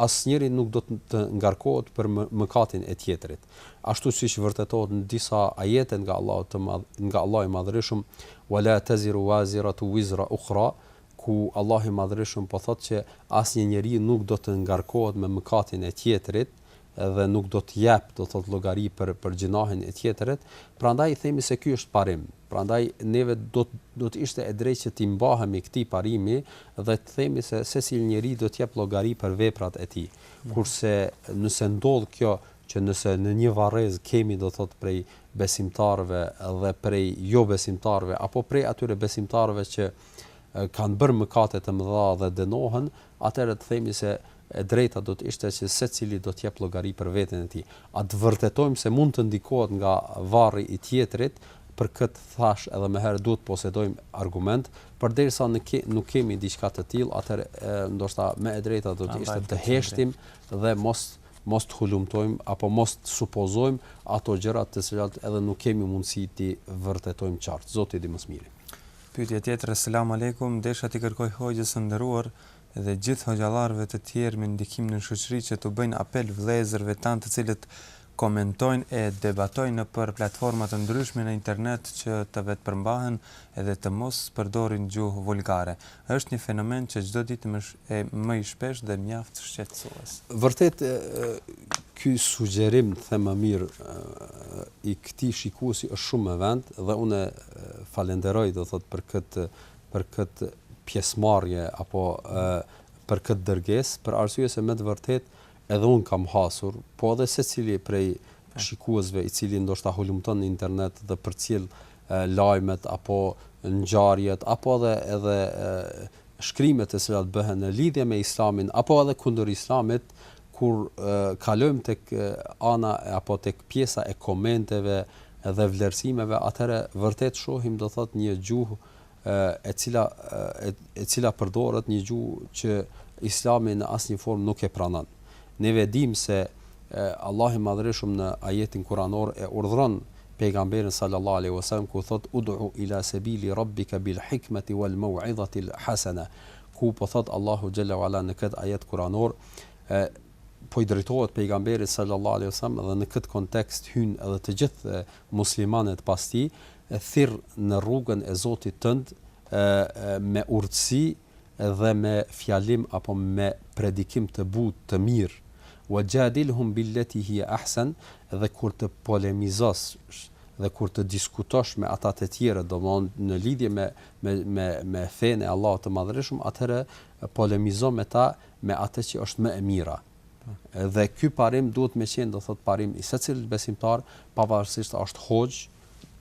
asnjëri nuk do të ngarkohet për mëkatin e tjetrit. Ashtu siç vërtetohet në disa ajete nga Allahu të Madh, nga Allahu i Madhërishëm, "Wa la taziru waziratu wizra ukhra", ku Allahu i Madhërishëm po thotë që asnjë njeri nuk do të ngarkohet me mëkatin e tjetrit edhe nuk do të jep, do thotë llogari për për gjynahin e tjetrit, prandaj themi se ky është parim. Prandaj neve do do të ishte e drejtë që t'i mbahemi këtij parimi dhe të themi se secili njeri do të jep llogari për veprat e tij. Mhm. Kurse nëse ndodh kjo që nëse në një varrezë kemi do thotë prej besimtarëve dhe prej jo besimtarëve apo prej atyre besimtarëve që kanë bërë mëkate të mëdha dhe dënohen, atëherë të themi se e drejta do të ishte që secili do të jep llogari për veten e tij. A të vërtetojmë se mund të ndikohet nga varri i tjetrit, për këtë thashë edhe më herë duhet të posedojmë argument, përderisa ne ke, nuk kemi diçka të tillë, atëherë ndoshta më e drejta do të ishte të heshtim dhe mos mos të hulumtojmë apo mos të supozojmë ato gjëra të cilat edhe nuk kemi mundësi t'i vërtetojmë qartë. Zoti e di më së miri.
Pyetja tjetër Esselamu Alejkum, desha t'i kërkoj Hoxhës së nderuar dhe gjithë hoxhallarëve të tjerë me ndikim në shoqëri që t'u bëjnë apel vëllezërve tanë të cilët komentojnë e debatojnë nëpër platforma të ndryshme në internet që të vetëpërmbahen edhe të mos përdorin gjuhë vulgare. Është një fenomen që çdo ditë më e më i shpeshtë dhe mjaft shqetësues.
Vërtet ky sugjerim them më mirë i këtij shikuesi është shumë me vend dhe unë e falenderoj do thotë për këtë për këtë pjesëmarrje apo e, për këtë dërgesë, për arsye se me të vërtetë edhe unë kam hasur, po edhe secili prej shikuesve i cili ndoshta hulumton në internet dhe përcjell lajmet apo ngjarjet apo edhe edhe shkrimet të cilat bëhen në lidhje me islamin apo edhe kundër islamit Kur kalojmë tek ana apo tek pjesa e komenteve dhe vlerësimeve atëherë vërtet shohim do thotë një gjuhë e cila e cila përdoret një gjuhë që Islami në asnjë formë nuk e pranon. Neve dimë se Allahu i Madhërishëm në ajetin kuranor e urdhëron Pejgamberin sallallahu alejhi ve sellem ku thotë ud'u ila sebili rabbika bil hikmeti wal mau'idhati al hasana ku po thotë Allahu xhelle ue ala në këtë ajet kuranor e po i drejtohet pejgamberit sallallahu alaihi wasallam dhe në këtë kontekst hyn edhe të gjithë muslimanët pas tij, thirr në rrugën e Zotit tënd me urtësi dhe me fjalim apo me predikim të butë të mirë. Wa jadilhum billati hiya ahsan dhe kur të polemizosh dhe kur të diskutosh me ata të tjerët, domthon në lidhje me me me me fenë e Allahut të Madhërishëm, atëherë polemizo me ta me atë që është më e mira. Dhe ky parim duhet me qenë do të thotë parim i secilit besimtar, pavarësisht a është hoxhë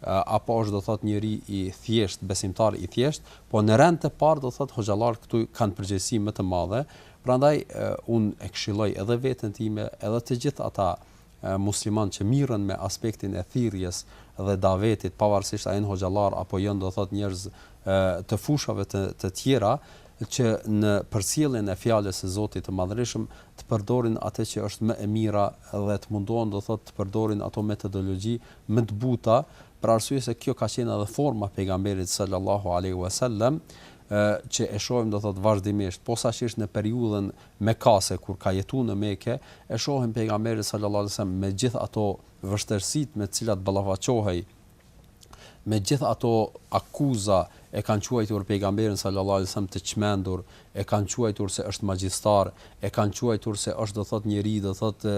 apo është do të thotë njeri i thjeshtë, besimtar i thjeshtë, po në rend të parë do të thotë hoxhallarët këtu kanë përgjegjësi më të madhe. Prandaj unë e këshilloj edhe veten time, edhe të gjithë ata muslimanë që merren me aspektin e thirrjes dhe davetit, pavarësisht a janë hoxhallar apo janë do të thotë njerëz të fushave të të tjera, që në përcjelljen e fjalës së Zotit të Madhërishëm të përdorin atë që është më e mira dhe të mundohen do thotë të përdorin ato metodologji më të buta për arsye se kjo ka qenë edhe forma e pejgamberit sallallahu alaihi wasallam që e shohim do thotë vazhdimisht posaçërisht në periudhën mekase kur ka jetuar në Mekë e shohim pejgamberin sallallahu alaihi wasallam me gjithë ato vështirësitë me të cilat ballafaqohej me gjithë ato akuza e kanë quajtur pejgamberin sallallahu alaihi wasallam të çmendur, e kanë quajtur se është magjistar, e kanë quajtur se është do thotë njeri do thotë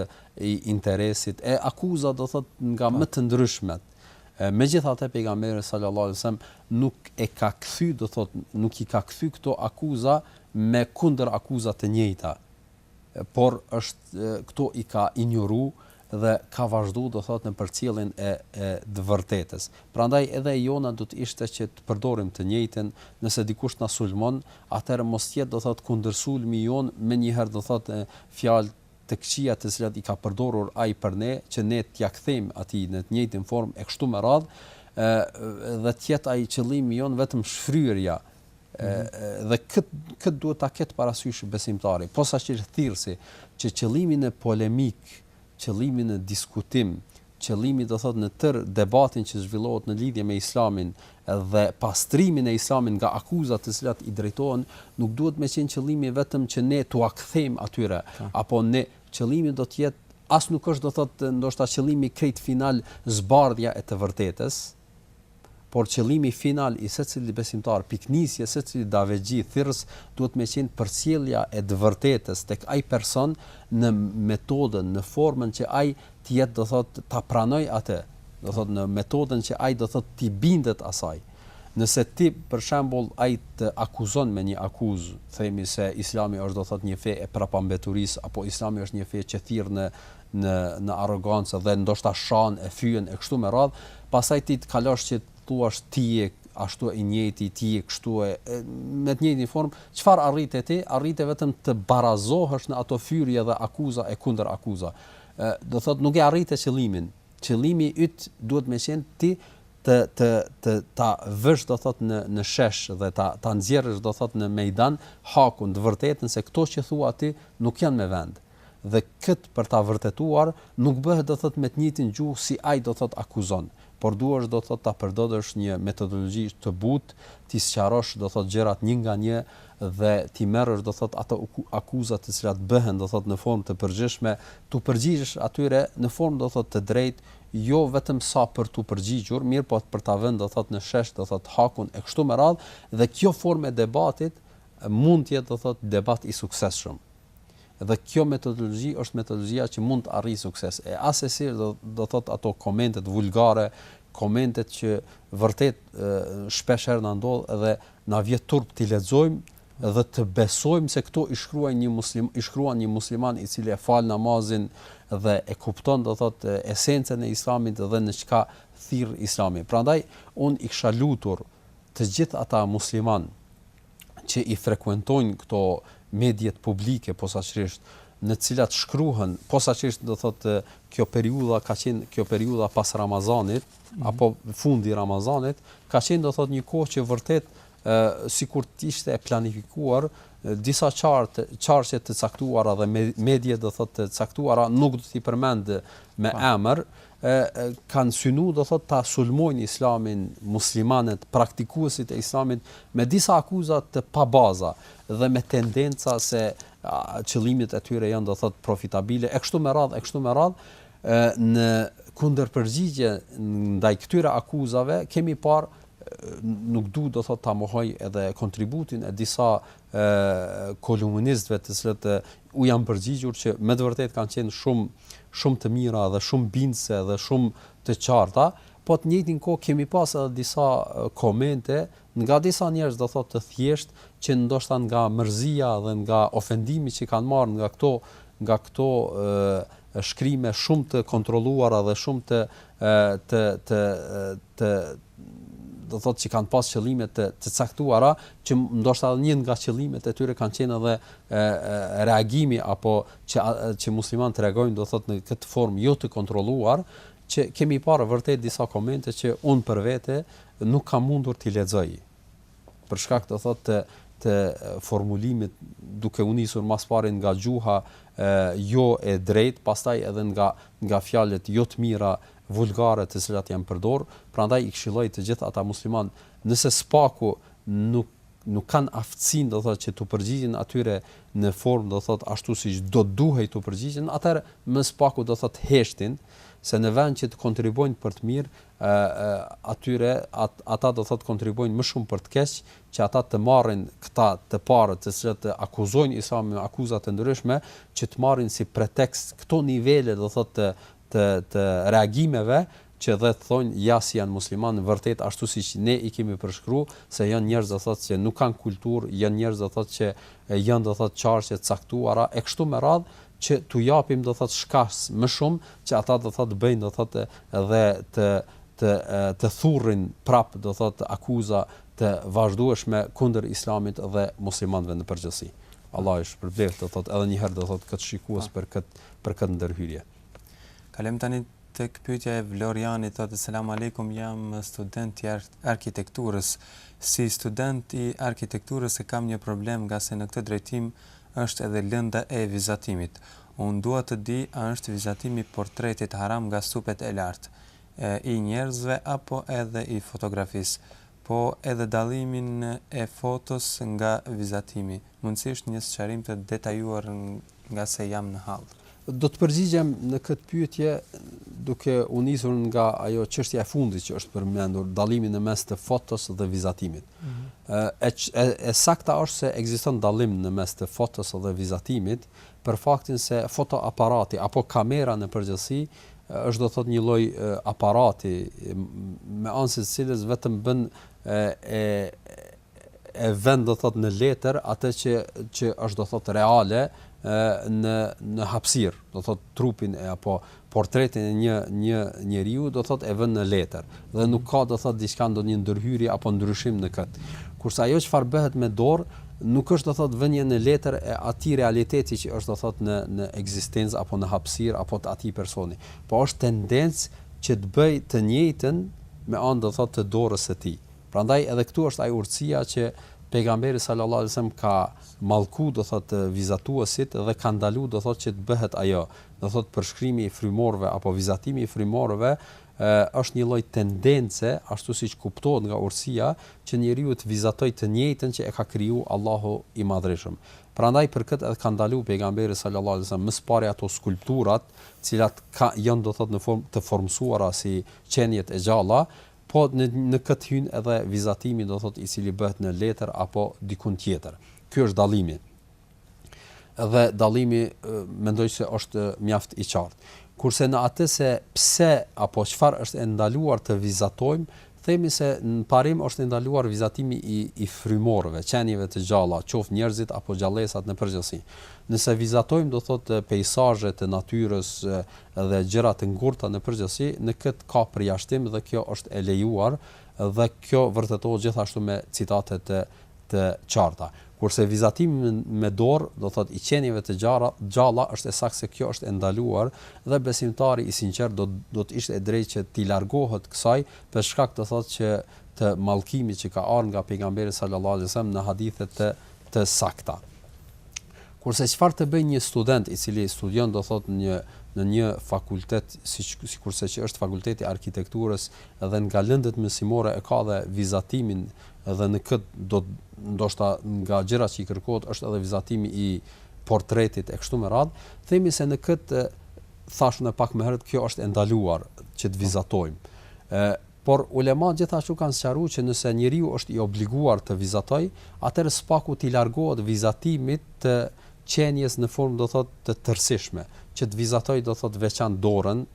i interesit, e akuza do thotë nga po. më të ndryshmet. Megjithatë pejgamberi sallallahu alaihi wasallam nuk e ka kthy do thotë nuk i ka kthy këto akuza me kundër akuza të njëjta. por është këto i ka injoru dhe ka vazhdu do thot në përcjelljen e e të vërtetës. Prandaj edhe e jona do të ishte që të përdorim të njëjtën, nëse dikush na sulmon, atëherë mos të jetë do thot kundërsulmi jonë menjëherë do thot fjalë të këqija të cilat i ka përdorur ai për ne që ne t'ia kthejmë atij në të njëjtën formë e kështu me radhë, ë dhe të jetë ai qëllimi jonë vetëm shfryrja Dhe këtë këtë duhet ta ketë parasysh besimtari, posaçërisht thirrësi, që qëllimi në polemikë, qëllimi në diskutim, qëllimi do thotë në tërë debatin që zhvillohet në lidhje me Islamin dhe pastrimin e Islamit nga akuzat të cilat i drejtohen, nuk duhet me qenë qëllimi vetëm që ne t'ua kthejmë atyre, apo ne qëllimi do të jetë as nuk është do thotë ndoshta qëllimi krejt final zbardhja e të vërtetës, Por qëllimi final i secilit besimtar, pikënisje e secilit davetxhi, thirrës, duhet me qenë përcjellja e të vërtetës tek ai person në metodën, në formën që ai të jetë, do thotë, ta pranojë atë, do thotë, në metodën që ai, do thotë, t'i bindet asaj. Nëse ti, për shembull, ai të akuzon me një akuzë, themi se Islami është, do thotë, një fe e prapambeturisë apo Islami është një fe që thirr në në në arrogancë dhe ndoshta shan e fyen e kështu me radhë, pastaj ti të kalosh që të thuash ti je ashtu i njëjti, ti je kështu e me të njëjtin formë, çfarë arrite ti? Arrite vetëm të barazohesh në ato fyerje dhe akuza e kundërakuza. Ë do thotë nuk e arrite qëllimin. Qëllimi yt duhet me qenë ti të të të ta vësh do thot në në shesh dhe ta ta nxjerrësh do thot në mejdan hakun të vërtetën se këto që thua ti nuk janë me vend. dhe këtë për ta vërtetuar nuk bëhet do thotë me të njëjtën gjuhë si ai do thotë akuzon, por duhesh do thotë ta përdorësh një metodologji të butë, t'i sqarosh do thotë gjërat një nga një dhe t'i marrësh do thotë ato akuza të cilat bëhen do thotë në formë të përgjithshme, t'u përgjigjesh atyre në formë do thotë të drejtë, jo vetëm sa për t'u përgjigjur, mirëpo për ta vënë do thotë në shesh do thotë hakun e kështu me radhë dhe kjo formë e debatit mund të jetë do thotë debat i suksesshëm. Dhe kjo metodologji është metodologjia që mund të arrijë sukses. E assesi do do thotë ato komentet vulgare, komentet që vërtet shpesh herë na ndodh dhe na vjen turp t'i lexojmë dhe të besojmë se këto i shkruan një muslim, i shkruan një musliman i cili e fal namazin dhe e kupton do thotë esencën e islamit dhe në çka thirr islami. Prandaj unë i kisha lutur të gjithë ata musliman që i frekuentojnë këto mediet publike posaçërisht në të cilat shkruhen posaçërisht do thotë kjo periudha ka qenë kjo periudha pas Ramazanit mm -hmm. apo fundi i Ramazanit ka qenë do thotë një kohë që vërtet sikur të ishte e planifikuar disa qar qarqe të caktuara dhe mediet do thotë të caktuara nuk do t'i përmend me emër mm kanë synu do thotë ta sulmojnë Islamin, muslimanët, praktikuesit e Islamit me disa akuza të pabaza dhe me tendenca se qëllimet e tyre janë do thotë profitabile e kështu me radhë e kështu me radhë ë në kundërpërgjigje ndaj këtyre akuzave kemi parë nuk du do thot ta mohoj edhe kontributin e disa ë kolumnistëve të cilët u janë përgjigjur që me të vërtetë kanë qenë shumë shumë të mira dhe shumë bindëse dhe shumë të qarta, po të njëjtin kohë kemi pas edhe disa komente nga disa njerëz do thotë të thjeshtë që ndoshta nga mërzia dhe nga ofendimi që kanë marrë nga këto nga këto shkrime shumë të kontrolluara dhe shumë të të të të do thotë që kanë pas qëllime të të caktuara që ndoshta edhe një nga qëllimet e tyre kanë qenë edhe e, reagimi apo që që muslimanët të reagojnë do thotë në këtë formë jo të kontrolluar që kemi parë vërtet disa komente që un për vete nuk kam mundur t'i lexoj për shkak do thotë të të formulimit duke u nisur ma s'pari nga gjuha e, jo e drejtë, pastaj edhe nga, nga fjalët jo të mira vulgare të cilat janë përdor, prandaj i këshilloj të gjithë ata musliman, nëse s'paku nuk nuk kanë aftësinë do thotë që t'u përgjigjen atyre në formë do thotë ashtu siç do të duhej t'u përgjigjen, atëherë më s'paku do thotë të heshtin se në vend që të kontribuojnë për të mirë, atyre ata do thotë kontribuojnë më shumë për të keq që ata të marrin këta të parët të cilët akuzojnë Islamin me akuza të ndryshme që të marrin si pretekst këto nivele do thotë të të të reagimeve që dhe të thonë ja si janë muslimanë vërtet ashtu siç ne i kemi përshkruar se janë njerëz do thotë që nuk kanë kulturë, janë njerëz do thotë që janë do thotë qarqe të caktuara e kështu me radhë që t'u japim do thotë shkas më shumë që ata do thotë bëjnë do thotë dhe të të të thurin prap do thotë akuza të vazhdueshme kundër Islamit dhe muslimanëve në përgjithësi. Allahu e shpërbleftë do thotë edhe një herë do thotë këtë shikues për kët për kët ndërhyrje.
Kalojmë tani tek pyetja e Vlorianit thotë selam aleikum jam student i arkitekturës si student i arkitekturës e kam një problem ngase në këtë drejtim është edhe lënda e vizatimit. Unë dua të di a është vizatimi i portretit haram nga supet e lart, e i njerëzve apo edhe i fotografisë. Po edhe dallimin e fotos nga vizatimi. Mundësisht një sqarim të detajuar ngase jam në hall.
Do të përgjigjem në këtë pyetje duke u nisur nga ajo çështja e fundit që është përmendur, dallimi në mes të fotos dhe vizatimit. Ëh, mm -hmm. e, e, e sakta është se ekziston dallim në mes të fotos dhe vizatimit për faktin se fotoaparati apo kamera në përgjithësi është do të thotë një lloj aparati me anë të së cilës vetëm bën e, e e vën do thot në letër atë që që është do thot reale ë në në hapësirë, do thot trupin e apo portretin e një një njeriu do thot e vën në letër dhe mhm. nuk ka do thot diçka ndonjë ndërhyrje apo ndryshim në kët. Kurse ajo çfarë bëhet me dorë nuk është do thot vënia në letër e atij realiteti që është do thot në në ekzistencë apo në hapësirë apo të atij personi, po është tendencë që të bëj të njëjtën me anë do thot të dorës së tij. Prandaj edhe këtu është ai urtësia që Pejgamberi sallallahu alejhi dhe sellem ka mallku do thot vizatuesit dhe ka ndalu do thot që të bëhet ajo, do thot përshkrimi i frymorëve apo vizatimi i frymorëve është një lloj tendence ashtu siç kuptohet nga urtësia që njeriu të vizatoj të njëjtën që e ka kriju Allahu i madhërishëm. Prandaj për këtë edhe ka ndalu Pejgamberi sallallahu alejhi dhe sellem më së pari ato skulpturat, të cilat ka janë do thot në formë të formësuara si qeniet e gjalla, Po në në këtë hyn edhe vizatimi do thot i cili bëhet në letër apo dikund tjetër. Ky është dallimi. Dhe dallimi mendoj se është mjaft i qartë. Kurse në atë se pse apo çfarë është e ndaluar të vizatojmë, themi se në parim është e ndaluar vizatimi i i frymorëve, qenieve të gjalla, qoftë njerëzit apo gjallesat në përgjithësi. Nëse vizatojmë do thotë peisazhe të natyrës, dhe gjëra të ngurta në përgjithësi, në këtë ka përjashtim dhe kjo është e lejuar dhe kjo vërtetohet gjithashtu me citate të të qarta. Kurse vizatimi me me dorë, do thotë i qenieve të gjara gjalla është e saktë se kjo është e ndaluar dhe besimtari i sinqertë do do të ishte e drejtë që t'i largohet kësaj për shkak do thotë që të mallkimit që ka ardhur nga pejgamberi sallallahu alejhi ve sellem në hadithe të të sakta. Kurse çfarë të bëjë një student i cili studion do thotë në një në një fakultet siç sikurse që është Fakulteti i Arkitekturës dhe nga lëndët mësimore e ka dhe vizatimin dhe në këtë do ndoshta nga gjërat që i kërkohet është edhe vizatimi i portretit e kështu me radhë, themi se në këtë thashë edhe pak më herët kjo është e ndaluar që të vizatojmë. Ë Por ulemat gjithashtu kanë sqaruar që nëse njeriu është i obliguar të vizatojë, atëherë së paku t'i largohet vizatimit të qenies në formë do thotë të tërësishme, që të vizatojë do thotë veçan dorën,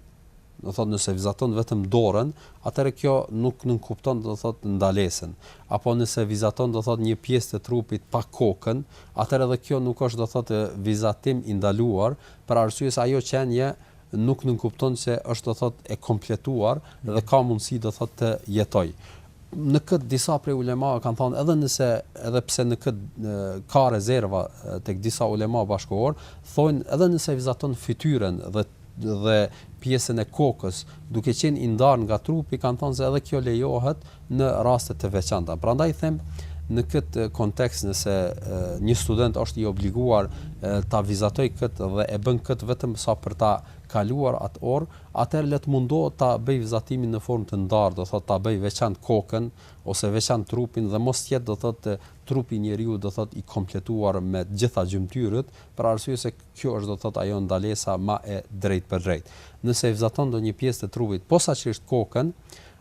do thotë nëse vizaton vetëm dorën, atëherë kjo nuk nënkupton do thotë ndalesën, apo nëse vizaton do thotë një pjesë të trupit pa kokën, atëherë edhe kjo nuk është do thotë vizatim i ndaluar, për arsye se ajo qenie nuk nënkupton se është do thotë e kompletuar dhe ka mundësi do thotë të jetojë. Në këtë disa prej ulemave kanë thënë edhe nëse edhe pse në këtë ka rezerva tek disa ulema bashkëkohorë, thonë edhe nëse vizaton fytyrën dhe dhe pjesën e kokës, duke qenë i ndarë nga trupi, kanë thënë se edhe kjo lejohet, në raste të veçanta. Prandaj them në këtë kontekst nëse një student është i obliguar ta vizatojë këtë dhe e bën këtë vetëm sa për ta kaluar atë orë, atëherë le të mundohet ta bëjë vizatimin në formë të ndarë, do thotë ta bëjë veçantë kokën ose veçantë trupin dhe mos të jetë do thotë trupi i njeriu do thotë i kompletuar me të gjitha gjymtyrët, për arsye se kjo është do thotë ajo ndalesa më e drejtpërdrejtë. Nëse e vizaton ndonjë pjesë të trupit posaçërisht kokën,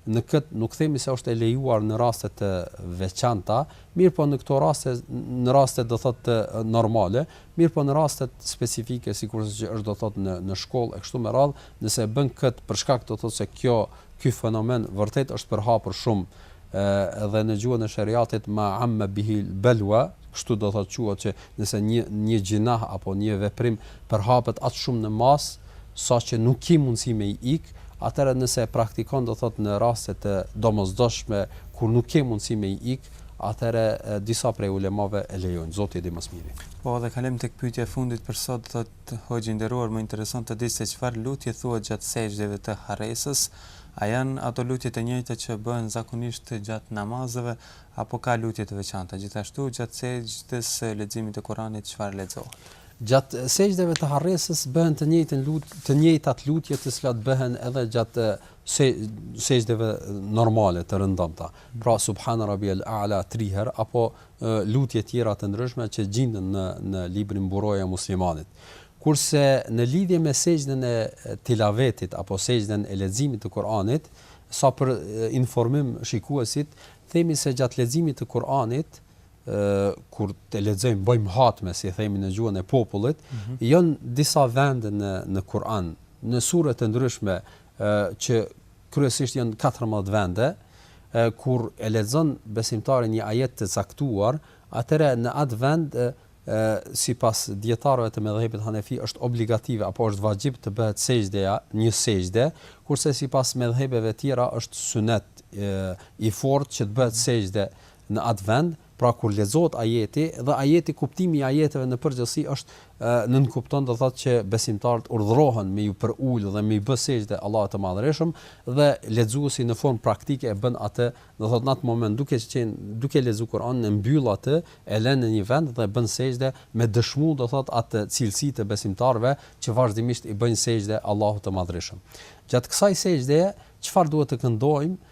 Në këtë nuk themi se është e lejuar në raste të veçanta, mirëpo në këto raste, në raste do thotë të normale, mirëpo në rastet specifike sikurse që është do thotë në në shkollë e kështu me radhë, nëse e bën këtë për shkak do thotë se kjo ky fenomen vërtet është përhapur shumë ë dhe në gjuhën e shariatit ma amme bihil belwa, kështu do thotë quhet që nëse një një gjynah apo një veprim përhapet aq shumë në masë, saqë nuk ki mundësi me i ik, atëherë nëse e praktikon do thotë në raste të domosdoshme kur nuk ke mundësi me i ik, atëherë disa prej ulemave e lejojnë, Zoti e di më së miri.
Po dhe kalojmë tek pyetja e fundit për sot, thotë, Hoxhë i nderuar më intereson të di se çfarë lutje thuhet gjatë sexhdeve të harresës, a janë ato lutje të njëjta që bëhen zakonisht gjatë namazeve apo ka lutje të veçanta, gjithashtu gjatë sexhdes së leximit të Kuranit çfarë lexohet.
Gjatë sexhdeve të harresës bëhen të njëjtën lut, të njëjtat lutje të cilat bëhen edhe gjatë se sexhdeve normale të rëndomta. Pra subhana rabbiyal a'la 3 herë apo lutje tjera të ndryshme që gjinden në në librin Mburoja e Muslimanit. Kurse në lidhje me sexhden e tilavetit apo sexhden e leximit të Kur'anit, sa për informim shikuesit, themi se gjatë leximit të Kur'anit kur të lexojmë bëjmë hatme si themi në gjuhën e popullit, mm -hmm. janë disa vende në në Kur'an, në sure të ndryshme që kryesisht janë 14 vende, e, kur e lexon besimtari një ajet të caktuar, atëherë në atë vend e, sipas dijetarëve të medhhebit Hanefi është obligative apo është vaxhib të bëhet sexhdeja, një sexhde, kurse sipas medhhebeve tjera është sunet e, i fortë që të bëhet sexhde në atë vend, pra kur lexohet ajeti, dhe ajeti kuptimi i ajeteve në përgjithësi është nënkupton do thotë që besimtarët urdhërohen me ju përul dhe me i bë sexhde Allahut të Madhërishëm dhe lexuesi në formë praktike e bën atë, do thotë në atë moment duke qenë duke lexuar Kur'anin e mbyll atë, e lën në një vend dhe bën sexhde me dëshmu do thotë atë cilësi të besimtarëve që vazhdimisht i bëjnë sexhde Allahut të Madhërishëm. Gjatë kësaj sexhdeje çfarë duhet të këndojmë?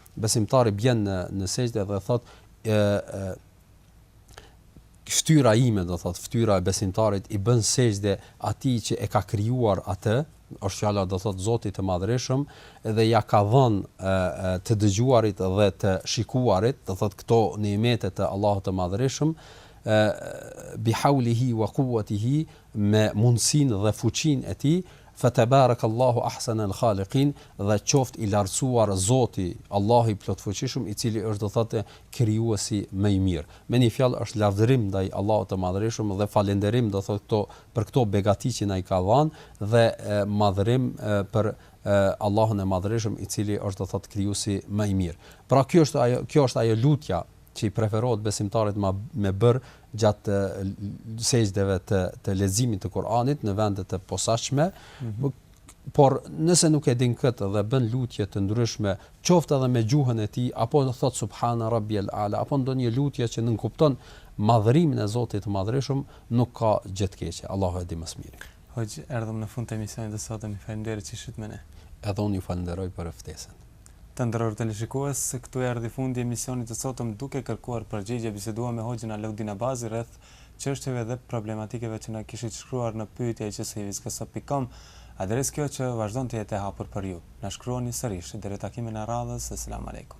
Besimtari bjen në në sexhde dhe thotë, e, e, Fytyra ime, do thotë, fytyra e besimtarit i bën sexhde Atij që e ka krijuar atë, është fjala, do thotë, Zotit të Madhërishëm, dhe ia ka dhënë, e, e, të dëgjuarit dhe të shikuarit, do thotë, këto nimete të Allahut të Madhërishëm, e, bi haulihi wa kuwwatihi, me mundësinë dhe fuqinë e tij, Fetebarekallahu ahsenul halikin, dhe qoftë i lartësuar Zoti, Allahu i Plotfuqishëm, i cili është do thotë Krijuesi më i mirë. Me një fjalë është lavdërim ndaj Allahut të Madhërishëm dhe falënderim do thotë këto për këto begati që na i ka dhënë dhe madhërim për Allahun e Madhërishëm i cili është do thotë Krijuesi më i mirë. Pra kjo është ajo kjo është ajo lutja që i preferohet besimtarit ma me bërë gjatë sexhdeve të të leximit të Kur'anit në vende të posaçme. Mm -hmm. Por nëse nuk e din këtë dhe bën lutje të ndryshme, qoftë edhe me gjuhën e tij apo thotë subhana rabbiyal ala apo ndonjë lutje që nënkupton madhërimin e Zotit të Madhërishëm, nuk ka gjë të keqe. Allahu e di më së miri.
Hoxhë erdhëm në fund të emisionit të sotëm ju faleminderit që ishit me ne.
Edhe unë ju falënderoj për ftesën.
Të nderuar teleshikues, këtu erdhi fundi i emisionit të sotëm duke kërkuar përgjigje biseduam me hoxhën Alaudin Abazi rreth çështjeve dhe problematikeve që na kishit shkruar në pyetja@cshivizkosov.com adresë kjo që vazhdon të jetë e hapur për ju. Na shkruani sërish. Deri takimin e radhës, Esselamu alejkum.